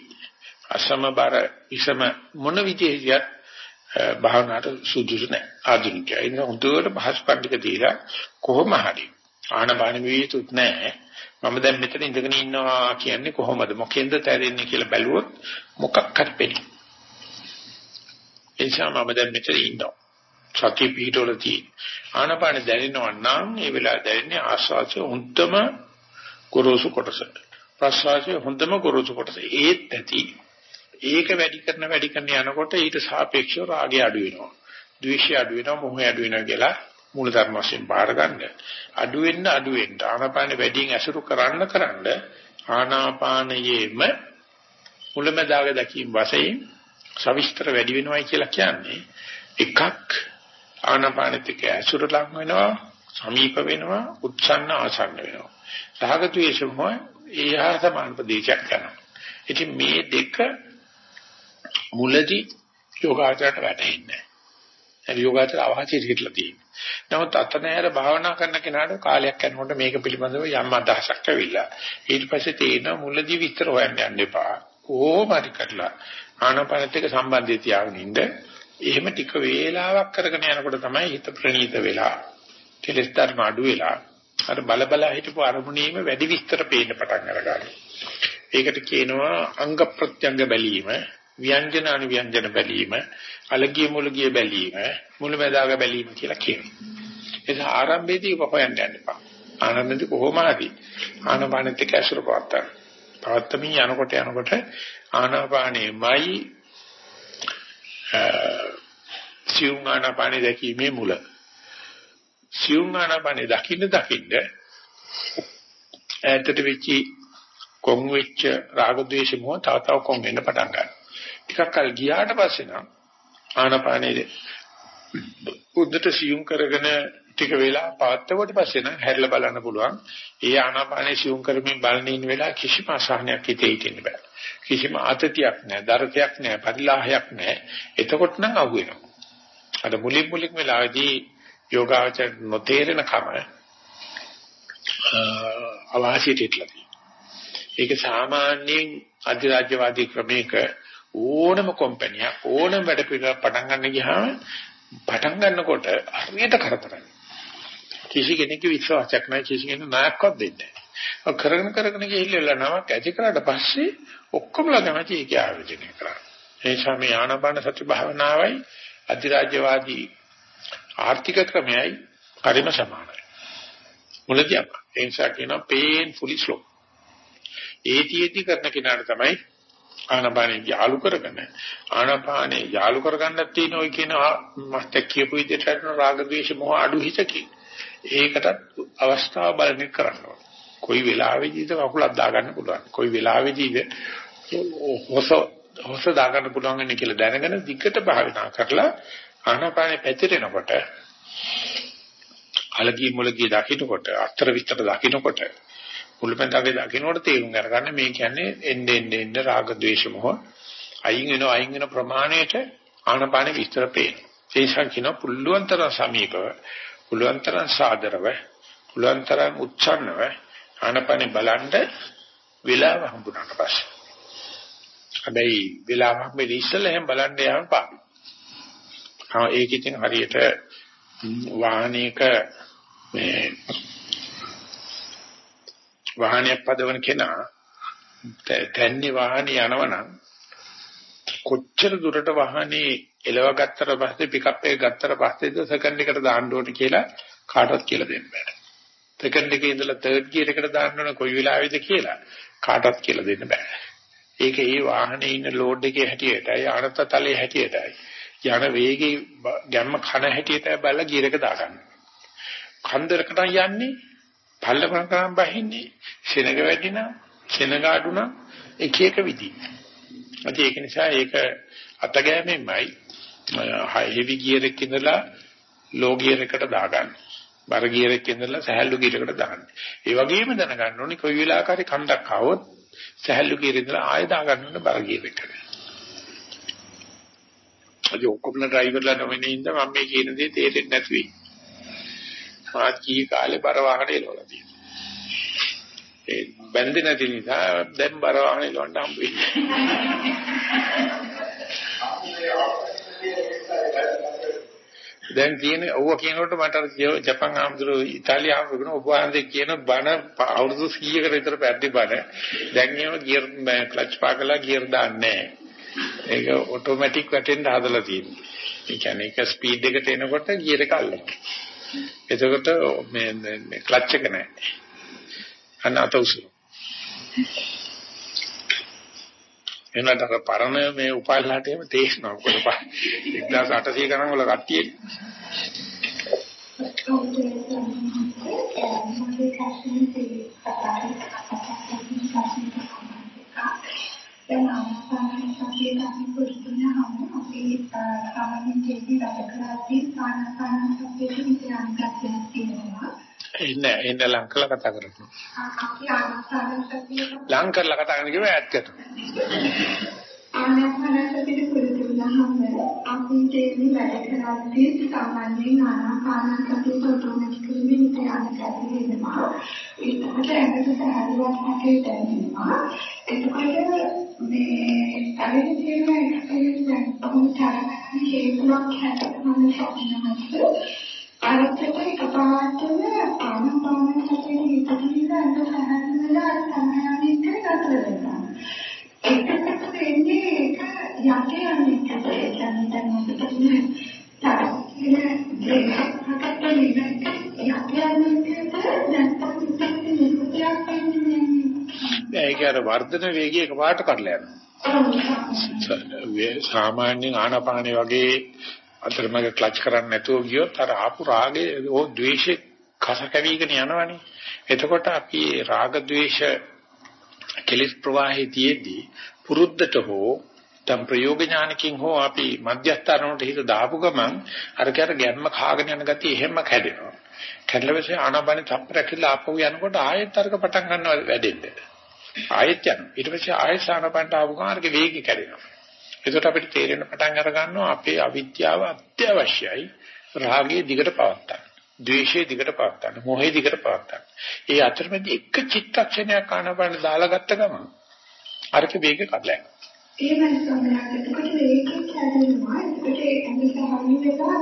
අසමබර ඉසම මොන විදිහට භාවනාවට සුදුසු නැහැ ආධුනිකයා. ඒ නිසා හොඳට පහසු කණ්ඩික දීලා කොහොම හරි ආනපාන විවිතුත් නැහැ. මම දැන් මෙතන ඉඳගෙන ඉන්නවා කියන්නේ කොහොමද මොකෙන්ද තැරෙන්නේ කියලා බැලුවොත් මොකක් හරි පෙනේ. ඒ නිසා මම දැන් මෙතන ඉන්නවා. සතිය පිටවල තියෙන. ආනපාන දැනෙනවා නම් ඒ වෙලාව දැනෙන්නේ ආස්වාදයේ උන්තම ගොරෝසු කොටස. ප්‍රසවාසයේ හොඳම ගොරෝසු කොටස. ඒත් ඇති. ඒක වැඩි කරන වැඩි කරන යනකොට ඊට සාපේක්ෂව රාගය අඩු වෙනවා. ද්වේෂය අඩු වෙනවා, මොහය අඩු වෙනවා කියලා මූල ධර්ම වශයෙන් බාර ගන්න. අඩු වෙන්න අඩු වෙන්න ආනාපාන වැඩියෙන් ඇසුරු කරන්න කරන්න ආනාපානයේම මුලමදාග දකීම් වශයෙන් සවිස්තර වැඩි වෙනවයි කියලා කියන්නේ එකක් ආනාපානෙත් එක්ක ඇසුර ලඟ වෙනවා සමීප වෙනවා උත්සන්න ආසන්න වෙනවා රාග ද්වේෂ මොහ ඒහා සමාන ප්‍රදේශයක් යනවා ඉතින් මේ දෙක මුලදී යෝගාචරයට වැටෙන්නේ නැහැ. යෝගාචර අවශ්‍ය හිටලා තියෙනවා නමුත් අතනෑර භාවනා කරන කෙනාට කාලයක් යනකොට මේක පිළිබඳව යම් අදහසක් ඇවිල්ලා ඊට පස්සේ තේින මුලදී විස්තර හොයන්න යන්න එපා. කොහොම හරි කරලා ආනාපානත් එක්ක සම්බන්ධය තියාගෙන ඉන්න. එහෙම ටික වේලාවක් කරගෙන යනකොට තමයි හිත ප්‍රණීත වෙලා කෙලස් ධර්ම අඩු වෙලා අර බල බල හිටපු අරමුණේම වැඩි විස්තර පේන්න පටන් අරගන්නවා ඒකට කියනවා අංග ප්‍රත්‍යංග බැලීම. ව්‍යංජන අනුව්‍යංජන බැලීම අලගිය මුලගිය බැලීම මුලමදාග බැලීම කියලා කියනවා ඒක ආරම්භයේදී හොයන්න යන්න එපා ආනන්දදී කොහොම හරි ආනපානෙත් එක්ක ඇසුර පවත්තා පවත්තමින් යනකොට යනකොට ආනාපානෙමයි සියුම් ආනාපානෙ දැකීමේ මුල. සියුම් ආනාපානෙ දකින්න දකින්න ඈතට වෙච්චි කොන් වෙච්ච රාග ద్వේෂ මොහ තව තව කොන් වෙන්න පටන් ගන්නවා. ටිකක් කල් ගියාට පස්සේ නම් ආනාපානෙ උද්දට සියුම් කරගෙන ටික වෙලා පවත්වුවට පස්සේ නම් හැරිලා බලන්න පුළුවන්. ඒ ආනාපානේ සිවුම් කරමින් බලන ඉන්න වෙලාව කිසිම අසහනයක් හිතේ හිටින්න බෑ. කිසිම ආතතියක් නැහැ, දරතයක් නැහැ, පරිලාහයක් නැහැ. එතකොට නම් අහු වෙනවා. අර මුලින් මුලින් වෙලාවේදී යෝගාචර නොතේරෙන කම අවාසියට ඉట్లా ඒක සාමාන්‍යයෙන් අධිරාජ්‍යවාදී ක්‍රමයක ඕනම කම්පැනියක් ඕනම වැඩ පිළිවෙලක් පටන් ගන්න ගියාම පටන් ගන්නකොට හරියට කරදරයි. කිසි කෙනෙකුගේ විශ්වාසයක් නැහැ කිසි කෙනෙකු නායකවත් දෙන්නේ නැහැ. කරගෙන කරගෙන ගිහිල්ලා නමක් ඇති කරාට පස්සේ ඔක්කොමලා තමයි ඒක ආයෝජනය කරන්නේ. ඒ නිසා මේ ආනාපාන සති භාවනාවයි අධිරාජ්‍යවාදී ආර්ථික ක්‍රමයයි හරිම සමානයි. මුලදී අප ඒ නිසා කියනවා painfully slow. ඒතියෙදි කරන කෙනාට තමයි ආනාපානේ යාලු කරගෙන ආනාපානේ යාලු කරගන්නත් තියෙන ඔය කියන මස්ත කියපු විදිහට රාග ද්වේෂ මොහ අඩු හිතකින් ඒකටත් අවස්ථාව බලන්න කරන්න ඕනේ. කොයි වෙලාවෙදීද කකුලක් දාගන්න පුළුවන්. කොයි වෙලාවෙදීද හොස හොස දාගන්න පුළුවන් වෙන්නේ කියලා දැනගෙන දිගට භාවනා කරලා ආනාපානෙ පැතිරෙනකොට අලගී මුලගී දකින්නකොට අතර විතර දකින්නකොට මුලපෙන්දාගේ දකින්නකොට තේරුම් ගන්න මේ කියන්නේ එන්නේ එන්නේ එන්නේ රාග ద్వේෂ මොහ අයින් වෙන අයින් වෙන ප්‍රමාණයට ආනාපානෙ විස්තර පේනවා. ඒ නිසා කියන පුල්ලුවන් තරම් සමීපව පුළුවන් තරම් සාදරව පුළුවන් තරම් උච්චන්නව ආනපනේ බලන්න වෙලාව හම්බුනාට පස්සේ හැබැයි වෙලාවක් මේ ඉස්සෙල්ලා එහෙම බලන්න යන්න පාඩු. ආ ඒක ඉතින් හරියට වාහනයක මේ වාහනයක් පදවන කෙනා තැන්නේ වාහනේ යනවනම් කොච්චර දුරට වාහනේ එලව ගත්තට පස්සේ පිකප් එක ගත්තට පස්සේද සෙකන්ඩ් එකට දාන්න ඕනේ කියලා කාටවත් කියලා දෙන්න බෑ. සෙකන්ඩ් එකේ ඉඳලා තර්ඩ් ගියර් එකට දාන්න ඕනේ කොයි වෙලාවෙද කියලා කාටවත් කියලා දෙන්න බෑ. ඒක ඒ වාහනේ ඉන්න ලෝඩ් එකේ හැටියටයි ආනත තලයේ හැටියටයි යන වේගේ ගැම්ම කන හැටියටයි බලලා ගියර් එක දාගන්න. කන්දරකට යන්නේ පල්ලපන් කරන් බහින්නේ සෙනග වැඩි නම් සෙනග අඩු නම් එක එක විදි. අද ඒක නිසා ඒක අතගෑමෙන්මයි හෙවි ගියර් එකක ඉඳලා ලෝ ගියර් එකට දාගන්න. බර ගියර් එකක ඉඳලා සහැල්ලු ගියර් එකට දාන්න. ඒ වගේම දැනගන්න ඕනේ කොයි වෙලාවකරි කන්දක් ආවොත් සහැල්ලු ගියර් ඉඳලා ආයෙ දාගන්න ඕනේ බර ගියර් එකට. අද ඔක්කොම ඩ්‍රයිවර්ලා නොවෙන්නේ ඉඳ මම මේ කියන දේ තේරෙන්නේ නැති වෙයි. මාත් කී කාලේ බර වාහන එලවලා තියෙනවා. ඒ බැඳෙන්නේ නැති නිසා දැන් බර වාහන එලවන්න හම්බ දැන් කියන්නේ ඔව්ව කියනකොට මට අර ජපන් ආම්දුරු ඉතාලිය ආම්දුරු ඔබ වහන්සේ කියන බණ අවුරුදු 100කට විතර පැද්දි බණ. දැන් එහෙම ගියර් ක්ලච් පාකලා ගියර් දාන්නේ නැහැ. ඒක ඔටෝමැටික් වැටෙන්න හදලා තියෙනවා. ඒ කියන්නේ ඒක ස්පීඩ් එකට එනකොට ගියර් එක අල්ලනවා. එතකොට මේ මේ ක්ලච් එක නැහැ අන්න අත උසු එනකට අර පරණ මේ උපාලහට එහෙම තේස්නවා මොකද 1800 ගණන් වල කට්ටිය. [LAUGHS] දැන් ආනාපාන සතිය ගන්න පුරුදුනහම අපි සාමාන්‍යයෙන් ජීවිතය ගත කරද්දී ආනාපාන සතියේ විද්‍යාත්මක තියෙනවා එන්න එන්න ලං කරලා කතා කරනවා. අපි ආනාපාන සතිය ලං කරලා කතා කරන කිව්ව ඈත් ආනාපාන සතිය පුරුදු වුණාම අපි දෙන්නේ වැඩ කරද්දී සාමාන්‍යයෙන් ආනාපාන සතිය ඔටෝමැටිකලි මෙතන යන වෙනවා. ඒකට ඇඟට සහැල්ලුවක් හැකේ දැනෙනවා. එතකොට මේ ඇවිත් තියෙන එකකින් දැන් කොහොමද තරමක් හේතුවක් හැදෙන්න ශක්තියක් අරකට එකපාරටම ආනපාන සතියේ හිතකින් අන්න සහන් වෙලා සමයනික නතර වෙනවා. ඒකකට වෙන්නේ ඒක යටේ යන්නේ ඒ කියන්නේ දැන් අපිට තරකින දෙකකට නිකන් යටේ යන්නේ නැත්නම් ඉතින් නිකුත්යක් ඒක අර වර්ධන වේගය එකපාරට කඩලා යනවා. සාමාන්‍යයෙන් ආනාපානේ වගේ අතරමඟ ක්ලච් කරන්නේ නැතුව ගියොත් අර ආපු රාගේ ඕ ද්වේෂේ කස කැවිගෙන යනවනේ. එතකොට අපි රාග ද්වේෂ කෙලෙස් ප්‍රවාහයේ තියේදී පුරුද්දට හෝ තම් ප්‍රයෝග ඥානකින් හෝ අපි මධ්‍යස්ථානකට හිත දාපු ගමන් අර කර ගැම්ම කාගෙන යන ගතිය එහෙම කැඩෙනවා. කැඩලවසේ ආනාපාන තප්පරකිලා ආපහු යනකොට ආයෙත් අරක පටන් ගන්නවා වැඩෙන්න. ආයෙත් යන. ඊට පස්සේ ආයෙත් ආනාපානට ආපු ගමන් අරක වේගය කැඩෙනවා. එතකොට අපිට තේරෙන පටන් අර ගන්නවා අපේ අවිද්‍යාව අත්‍යවශ්‍යයි රාගයේ දිගට පවත්තන්න. ද්වේෂයේ දිගට පාත්තන්න, මොහේ දිගට පාත්තන්න. ඒ අතරමැදි එක චිත්තක්ෂණයක් ආනපාන දාලා ගත්ත ගමන් අරක වේග කඩලා යනවා. එහෙමයි සම්මයක්. එතකොට මේකේ කැදෙනවා. එතකොට ඇඟ සාහනි වෙලා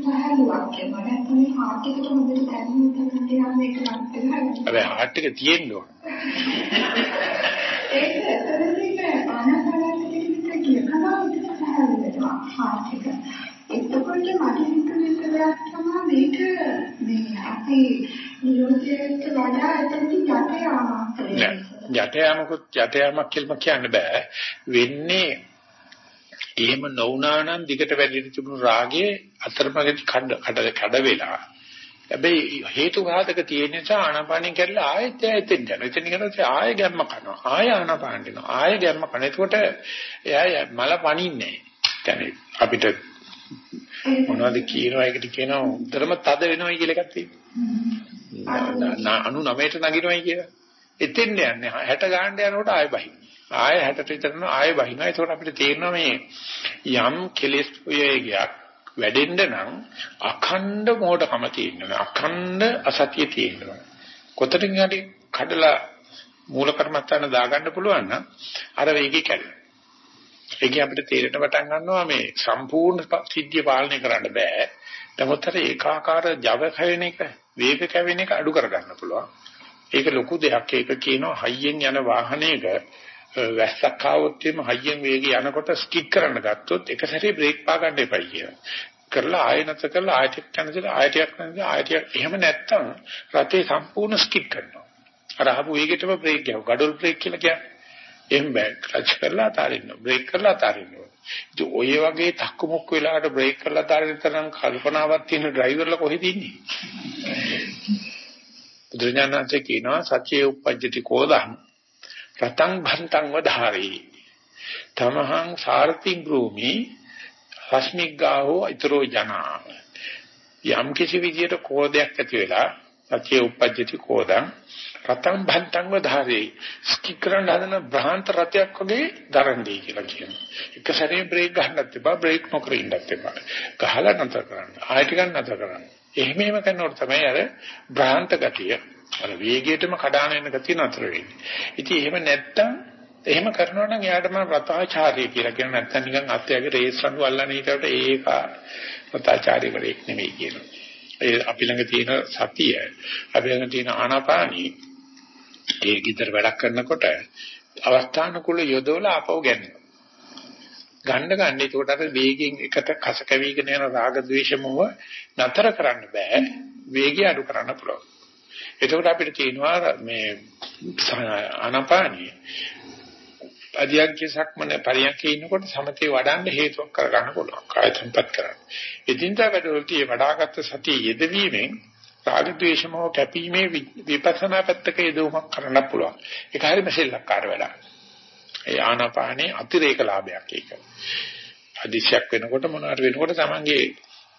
සාහලුවක් කියනවා. නැත්නම් හાર્ට් එකට හොඳට කැදෙනවා කියලා මේක නත්තර. අර හાર્ට් එක තියෙන්න ඕන. ඒක තමයි මේ ආනපාන දෙකේ කියන කතාව තමයි හාර්ට් එක. එතකොට මට හිතෙන දෙයක් තමයි මේක මේ අපි නිරෝධයට වඩා එතනදී යටේ ආමාත්‍රය. යට යමකුත් යට යමක් කියලා කියන්න බෑ. වෙන්නේ එහෙම නොවුනා නම් දිගට වැඩි තිබුණු රාගයේ අතරමඟදී කඩ කඩ කඩ වෙලා. හැබැයි හේතු ඝාතක තියෙන නිසා ආනාපානින් කරලා ආයෙත් ඇතෙන් යනවා. එතන කරලා ආයෙ ගැම්ම කරනවා. ආයෙ ආනාපාන දෙනවා. ආයෙ ගැම්ම කරනවා. එතකොට එයා මල පණින්නේ නැහැ. අපිට මොනවද කියනවා ඒකට කියනවා උතරම තද වෙනවයි කියලා එකක් තියෙනවා. 99ට නගිනවයි කියලා. එතෙන් යන්නේ 60 ගානට යනකොට ආයෙ බහින. ආයෙ 60ට විතර යනවා ආයෙ බහිනවා. ඒකෝට අපිට තේරෙනවා මේ යම් කෙලෙස් ප්‍රයෝගයක් වැඩෙන්න නම් අඛණ්ඩ මොඩකම තියෙනවා. අඛණ්ඩ අසතිය තියෙනවා. කොතනින් හරි කඩලා මූල කර්මස්ථාන දාගන්න පුළුවන් නම් අර වේගය කැඩෙනවා. ඒක අපිට තේරෙන්න පටන් ගන්නවා මේ සම්පූර්ණ සිද්ධිය පාලනය කරන්න බෑ. නමුත් අර ඒකාකාර Java කැවෙන එක, වේග කැවෙන එක අඩු කරගන්න පුළුවන්. ඒක ලොකු දෙයක්. ඒක කියනවා හයියෙන් යන වාහනයක වැස්සක් ආවොත් එimhe හයියෙන් වේගය යනකොට ස්කිඩ් කරන්න ගත්තොත් එක සැරේ බ්‍රේක් පා ගන්න එපයි කියලා. කරලා ආයෙ නැත කරලා ආයෙත් යනදට ආයෙත් යනදට ආයෙත් එහෙම නැත්තම් රතේ සම්පූර්ණ ස්කිඩ් කරනවා. අර ආපු වේගෙටම බ්‍රේක් ගහව. ගඩොල් බ්‍රේක් කියලා කියන්නේ. එහෙම බෑ. ක්ලච් කරලා අතාරින්න. බ්‍රේක් කරලා අතාරින්න. ඉතින් ඔය වගේ තක්කු මුක්ක වෙලාවට බ්‍රේක් කරලා අතාරින්න තරම් කල්පනාවක් තියෙන ඩ්‍රයිවර්ලා කොහෙද ඉන්නේ? බුදුරජාණන්සේ කියනවා සත්‍යයේ උපජ්ජති කෝදං රතං භන්තං වධාරේ තමහං සාර්ථි භූමි රශ්මිග්ගාහෝ ඊතරෝ ජනා යම් කිසි විදියට කෝධයක් ඇති වෙලා සත්‍ය උපජ්ජති කෝදං රතං භන්තං වධාරේ ස්කිකරන හදන බ්‍රහන්ත රතයක් වගේ දරන්නේ කියලා කියනවා. එක සැරේ බ්‍රේක් ගන්නත් එපා බ්‍රේක් නොකර ඉන්නත් එපා. ගහලා නතර කරන්න. ආයෙ ටිකක් නතර කරන්න. එහෙම එහෙම කරනකොට තමයි අර බ්‍රහන්ත ගතිය අර වේගයටම කඩාන යන ගතිය නතර වෙන්නේ. ඉතින් එහෙම නැත්තම් එහෙම කරනවා නම් එයාට මම රතාචාර්ය කියලා කියන නැත්තම් නිකන් අත්‍යගේ රේස් රණ්ඩු අල්ලන්නේ හිටවට ඒක රතාචාර්යවරයෙක් නෙවෙයි කියනවා. ඒ අපි ළඟ තියෙන සතිය අපි ළඟ තියෙන ආනාපානී ඒ gider වැඩක් කරනකොට අවස්ථානුකූල යොදවලා ආපහු ගන්නවා. ගන්න ගන්න ඒකට අර වේගයෙන් එකට කස කැවිගෙන යන රාග ద్వේෂ මොහ නතර කරන්න බෑ. වේගය අඩු කරන්න පුළුවන්. එතකොට අපිට තියෙනවා මේ ආනාපානී අධ්‍යක්ෂ සක්මන පරියන්කේ ඉන්නකොට සමතේ වඩන්න හේතුවක් කරගන්න පුළුවන්. කාය සම්පත් කරන්න. ඉදින්දා වැඩවලදී වඩාගත් සතිය යෙදවීමෙන් රාග ద్వේෂ මොහ කැපීමේ විපස්සනා පැත්තක යෙදවීමක් කරන්න පුළුවන්. ඒක හරියම සෙල්ලක්කාර වැඩක්. ඒ ආනාපානේ අතිරේක ලාභයක් ඒක. අදිශයක් වෙනකොට මොනවාර වෙනකොට තමන්ගේ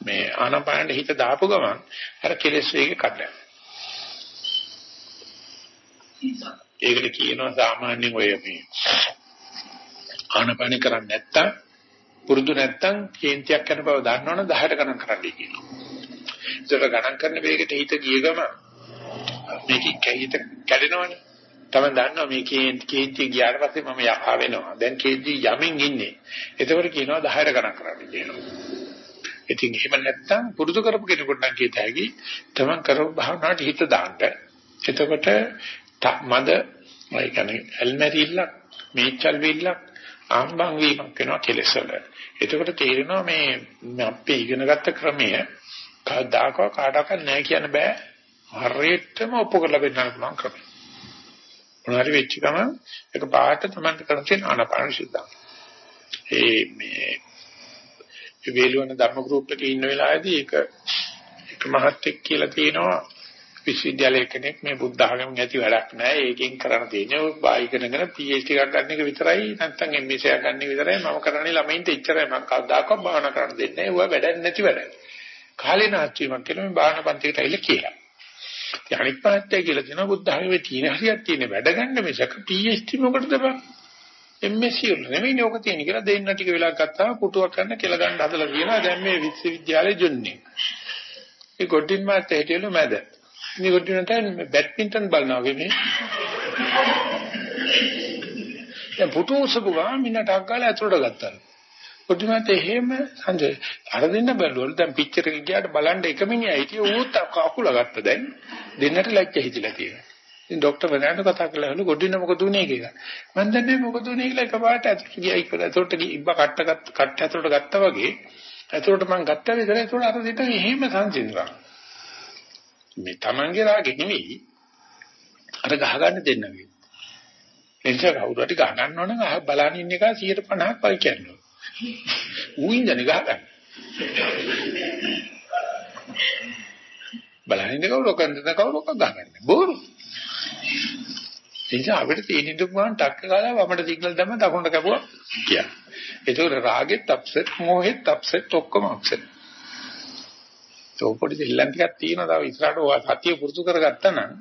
මේ ආනාපානෙ හිත දාපු ගමන් අර කෙලෙස් වේගෙ කඩනවා. ඒකට කියනවා සාමාන්‍යයෙන් ඔය මේ ආනාපානෙ කරන්නේ නැත්තම් පුරුදු නැත්තම් කේන්තියක් කරන බව දන්නවනම් 10ට ගණන් කරන්නයි කියනවා. ඒකට ගණන් කරන වේගෙට හිත ගිය ගම මේක කැහිත කැඩෙනවනේ. තමයි දන්නවා මේ කේන්ති ගියාට පස්සේ මම යහා වෙනවා. දැන් කේන්ති යමින් ඉන්නේ. එතකොට කියනවා 10ට ගණන් කරන්න කියනවා. ඉතින් එහෙම නැත්තම් පුරුදු කරපු කෙනෙකුට නම් කියත හැකි තමන් කරපු භාවනාවට හිත දාන්න. එතකොට මද ඒ කියන්නේ ඇල්මැරිල්ලක් මේචල් විල්ලක් ආම්බන් වීමක් වෙනවා කෙලෙස් වල. එතකොට තේරෙනවා මේ අපි ඉගෙනගත්ත ක්‍රමය කවදාකවත් කාටවත් නැහැ කියන්න බෑ. හරියටම ඔප්පු කරලා පෙන්නන්න පුළුවන් ක්‍රමය. මොනවාරි වෙච්ච ගමන් ඒක පාට තමයි කරන තියෙන ආනාපාන සිද්ධා. ඒ මේ වේලුවන ධර්ම ගෲප් එකේ ඉන්න වෙලාවේදී ඒක එක මහත්ෙක් කියලා තියෙනවා විශ්වවිද්‍යාලයේ කෙනෙක් මේ බුද්ධ ධර්මයෙන් ඇති වැඩක් නැහැ. ඒකෙන් කරන්න තියෙන්නේ ඔය බායිකනගෙන PhD එකක් ගන්න එක විතරයි නැත්නම් MSc එකක් ගන්න විතරයි මම කරන්නේ ළමයින්ට එච්චරයි මම කවදාකවත් භාවනා කරන්න දෙන්නේ නැහැ. ඒවා වැඩක් නැති වැඩක්. කාලේ නාස්තිමක් කියලා මේ භාවනා පන්තිකට ඇවිල්ලා කියලා. ඉතින් අනිත් පාත්තය කියලා දෙනවා බුද්ධ ධර්මයේ තියෙන හරියක් තියෙන වැඩ ගන්න මිසක PhD මොකටද බං? MSc වල නෙමෙයි නෝක තියෙන කියලා දෙන්න ටික වෙලා ගත්තාම පුටුවක් ගන්න කියලා ගන්න හදලා කියනවා දැන් මේ විශ්වවිද්‍යාලේ ජොන්නේ. ඒ ගොඩින් මාත් හිටියලු මැද. මේ ගොඩිනට බැඩ්මින්ටන් බලනවා වගේ දැන් පුටු උසපු ගමන් මිනිහට අක්කාලා ඇතුළට ගත්තා. පොඩිමත් එහෙම සංජය අර දෙන්න බැලුවලු දැන් පිච්චර් එක ගියාට බලන්න එක මිනිහා හිටියේ ඌත් අකුල ගත්ත දැන් දෙන්නට ලැජ්ජ හිතිලා තියෙනවා. ඉතින් ડોක්ටර් වෙනාට කතා කළාලු ගොඩින්න මොකද උනේ කියලා. මම දන්නේ මොකද උනේ කියලා එකපාරට ඇතුළට ගියයි කියලා. ඇතුළට ඉබ්බ කට්ට කට්ට ඇතුළට ගත්තා වගේ ඇතුළට මම ගත්තා විතරයි ඒතකොට අර දෙන්න එහෙම සංසිඳුණා. මේ Tamange රාගෙ නෙවෙයි අර ගහගන්න දෙන්නගේ. එනිසා කවුරු හරි ගහ ගන්නවනම් බලන්න ඉන්න එක 150ක් වයි කියනවා. ඌ ඉඳනේ ගහගන්න. බලහින්ද කවුරු කන්දද කවුරු ගහගන්න. බෝරු. එනිසා අපිට තියෙන දුක් ගන්න ටක් කාලා වමට සිග්නල් දැම්ම දකුණට කැපුවා කියන. ඒකෝර රාගෙත් අප්සෙට් මොහෙත් අප්සෙට් ඔක්කොම අප්සෙට්. සෝපොඩි දෙල්ලන් ටිකක් තියෙනවා තව ඉස්සරහට ඔය සතිය පුරුදු කරගත්තා නම්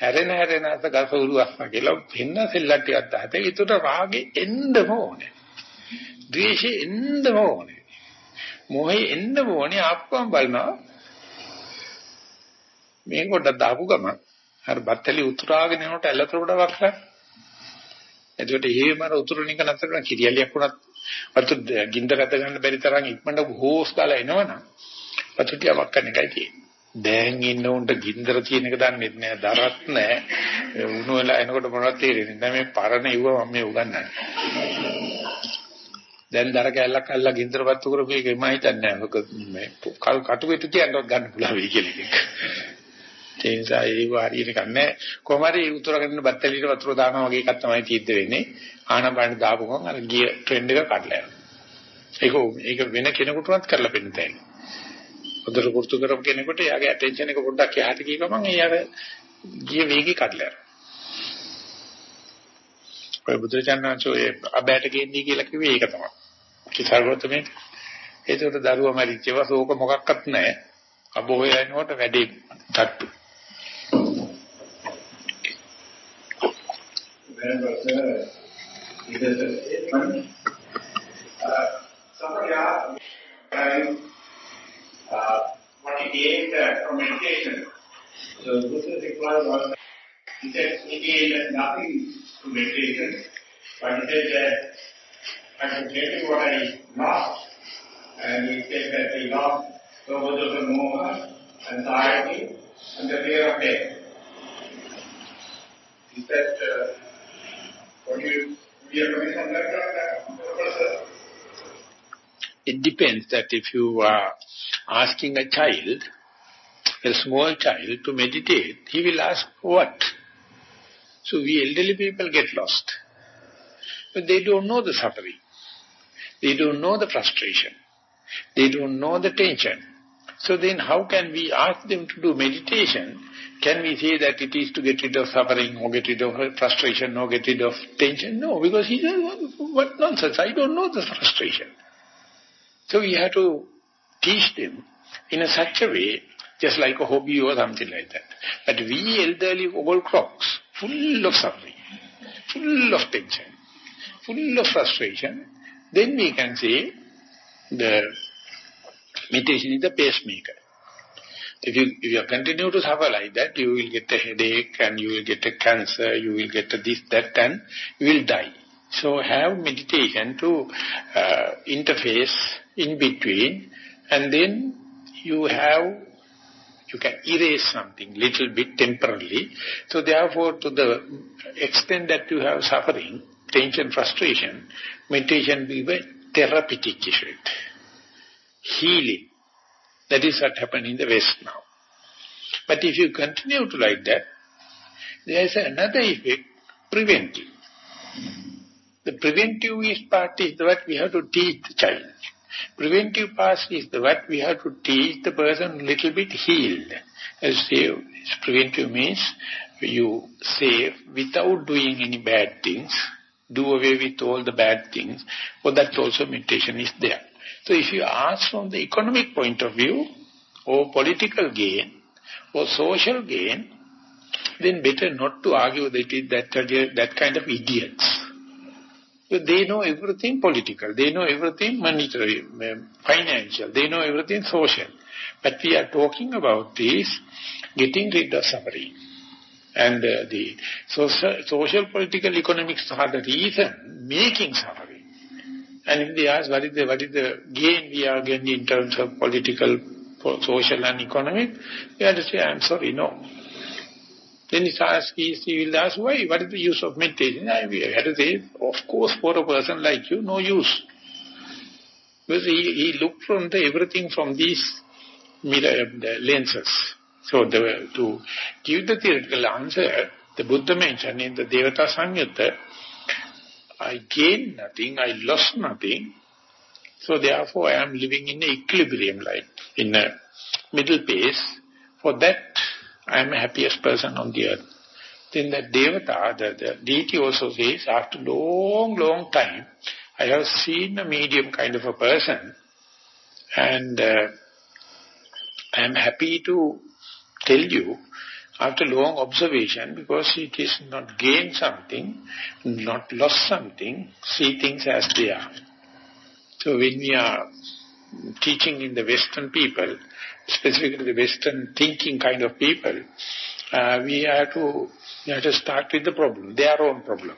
හැරෙන හැරෙන අත ගස උරුවක් කියලා වෙන සෙල්ලම් ටිකක් දාතේ ඒතර රාගෙ එන්නම ඕනේ. ද්වේෂෙ එන්නම ඕනේ. මොහේ එන්නම ඕනේ ආපුවම බලනවා. මේ කොට දාපු ගම අර බත්තලි උතුරාගෙන යනකොට ඇලතොඩ වක්ර. එතකොට එහෙම අර උතුරන එක නැතර කරන කිරියලියක් වුණත් වතු ගින්දර ගත ගන්න බැරි තරම් ඉක්මනට හෝස් දාලා එනවනම් වතුටියක් කරන එකයි තියෙන්නේ. දැන් ඉන්න උන්ට ගින්දර තියෙන එක දන්නේ නැහැ, දරත් නැහැ. උණු වෙලා එනකොට මොනවද තේරෙන්නේ නැහැ. මේ පරණ ඉව මම මේ උගන්වන්නේ. දැන් දර කැල්ලක් අල්ලලා ගින්දරපත්තු කරපු එක මම හිතන්නේ නැහැ. මොකද මේ කටු පිටු තියන්නවත් ගන්න පුළුවන් වෙයි කියන එක. ඒ නිසා ඒ වාරියට ගන්නෑ. කොහොම හරි උතුර ගන්න බත්තලියට වතුර දානවා වගේ එකක් තමයි තීද්ද වෙන්නේ. ආනපාන දාපු ගමන් අර ගිය ට්‍රෙන්ඩ් එක කඩලා යනවා. ඒක ඒක වෙන කෙනෙකුටවත් කරලා පෙන්නන්න බැහැ. හොඳට පුරුදු කරපු කෙනෙකුට එයාගේ ඇටෙන්ෂන් එක පොඩ්ඩක් එහාට ගිය ගමන් ඒ අර ගිය වේගي කඩලා යනවා. ඔය බුදුචානන්සෝ අබෑට ගෙන්නේ කියලා කිව්වේ ඒක තමයි. කිසargoතමේ ඒකට දරුවා මරිච්චව ශෝක මොකක්වත් නැහැ. අබෝය යනකොට වැඩේ තට්ටු. Then was uh, it is a statement. Uh, somebody asked me, uh, what he gained uh, from meditation. So Buddha's reply was, he said he gained nothing to meditation, but he said that I can tell you what I lost. And he said that he lost much of the moha, anxiety, and the fear of death. He said, uh, what do you, do you any on that, uh, It depends that if you are asking a child, a small child to meditate, he will ask what? So we elderly people get lost. But they don't know the suffering. They don't know the frustration. They don't know the tension. So then how can we ask them to do meditation? Can we say that it is to get rid of suffering or get rid of frustration or get rid of tension? No, because he says, what nonsense, I don't know the frustration. So we have to teach them in a such a way, just like a hobby or something like that. But we elderly old crocks, full of suffering, full of tension, full of frustration, then we can say the meditation is the pacemaker. If you, if you continue to suffer like that, you will get a headache and you will get a cancer, you will get this, that, and you will die. So have meditation to uh, interface in between and then you have, you can erase something little bit temporarily. So therefore to the extent that you have suffering, tension, frustration, meditation be a therapeutic effect. Healing. That is what happened in the West now. But if you continue to like that, there is another effect, preventive. The preventive is part is what we have to teach the child. Preventive part is the what we have to teach the person a little bit healed. As say, preventive means you save without doing any bad things, do away with all the bad things. For that also meditation is there. So if you ask from the economic point of view, or political gain, or social gain, then better not to argue that it, that, that kind of idiots. So they know everything political, they know everything monetary, um, financial, they know everything social. But we are talking about this, getting rid of suffering. And uh, the social, social, political, economics are the reason making suffering. And if they ask what is the, what is the gain we are getting in terms of political, social and economic, we have to say, I'm sorry, no. Then he asks, he will ask, why? What is the use of meditation? I have to say, of course, for a person like you, no use. Because he, he looked from the everything from these mirror, the lenses. So the, to give the theoretical answer, the Buddha mentioned in the Devata Samyutta, I gained nothing, I lost nothing. So therefore I am living in equilibrium like in a middle pace. For that I am the happiest person on the earth. Then the Devata, the, the deity also says, after long, long time, I have seen a medium kind of a person and uh, I am happy to tell you after long observation because it is not gained something, not lost something, see things as they are. So when we are teaching in the Western people, specifically the Western thinking kind of people, uh, we have to we have to start with the problem, their own problem.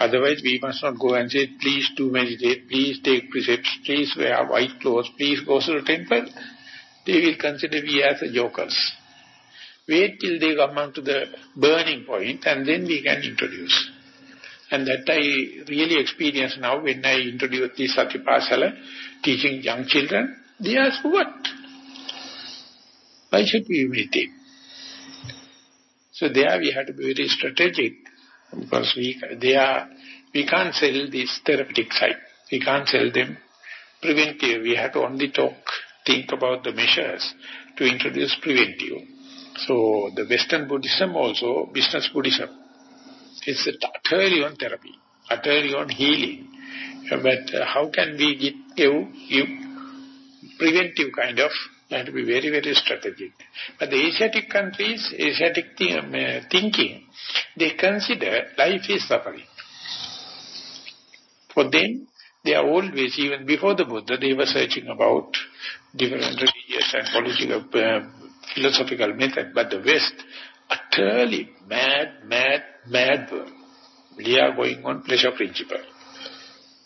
Otherwise, we must not go and say, please do meditate, please take precepts, please wear white clothes, please go to the temple. They will consider we as jokers. Wait till they come on to the burning point and then we can introduce. And that I really experience now when I introduce this Satipasala, teaching young children. They ask, what? Why should we meditate? So there we have to be very strategic because we they are we can't sell this therapeutic side. We can't sell them preventive. We have to only talk, think about the measures to introduce preventive. So the Western Buddhism also, business Buddhism. It's utterly on therapy, utterly on healing. But uh, how can we give, give preventive kind of, you have to be very, very strategic. But the Asiatic countries, Asiatic th um, uh, thinking, they consider life is suffering. For them, they are always, even before the Buddha, they were searching about different religious and political, uh, philosophical method. But the West, utterly mad, mad, mad world. We are going on pleasure principle.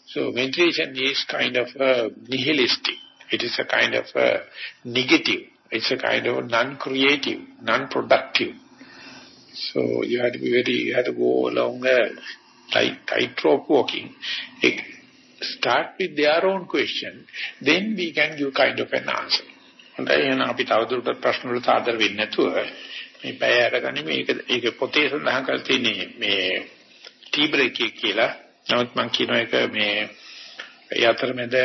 So meditation is kind of uh, nihilistic. It is a kind of uh, negative. It's a kind of non-creative, non-productive. So you have to be very, you have to go along a tight, tightrope walking. Start with their own question, then we can give kind of an answer. හොඳයි එහෙනම් අපි තවදුරටත් ප්‍රශ්න වලට ආදර වෙන්නේ නැතුව මේ පැය අරගන්නේ මේක ඒක පොතේ සඳහන් කරලා තියෙන්නේ මේ ටී බ්‍රේක් කියලා නමුත් මම කියන එක මේ ඒ අතරමැද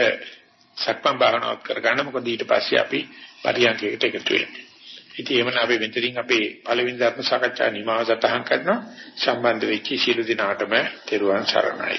සක්මන් භාවනාවක් කරගන්න මොකද ඊට පස්සේ අපි පරියන්කයකට එකතු වෙන්නේ. ඉතින් එහෙමනම් අපි මෙතනින් අපේ පළවෙනි ධර්ම සාකච්ඡා නිමාව සටහන් කරනවා සම්බන්ධ වෙච්ච සියලු දිනාටම තෙරුවන් සරණයි.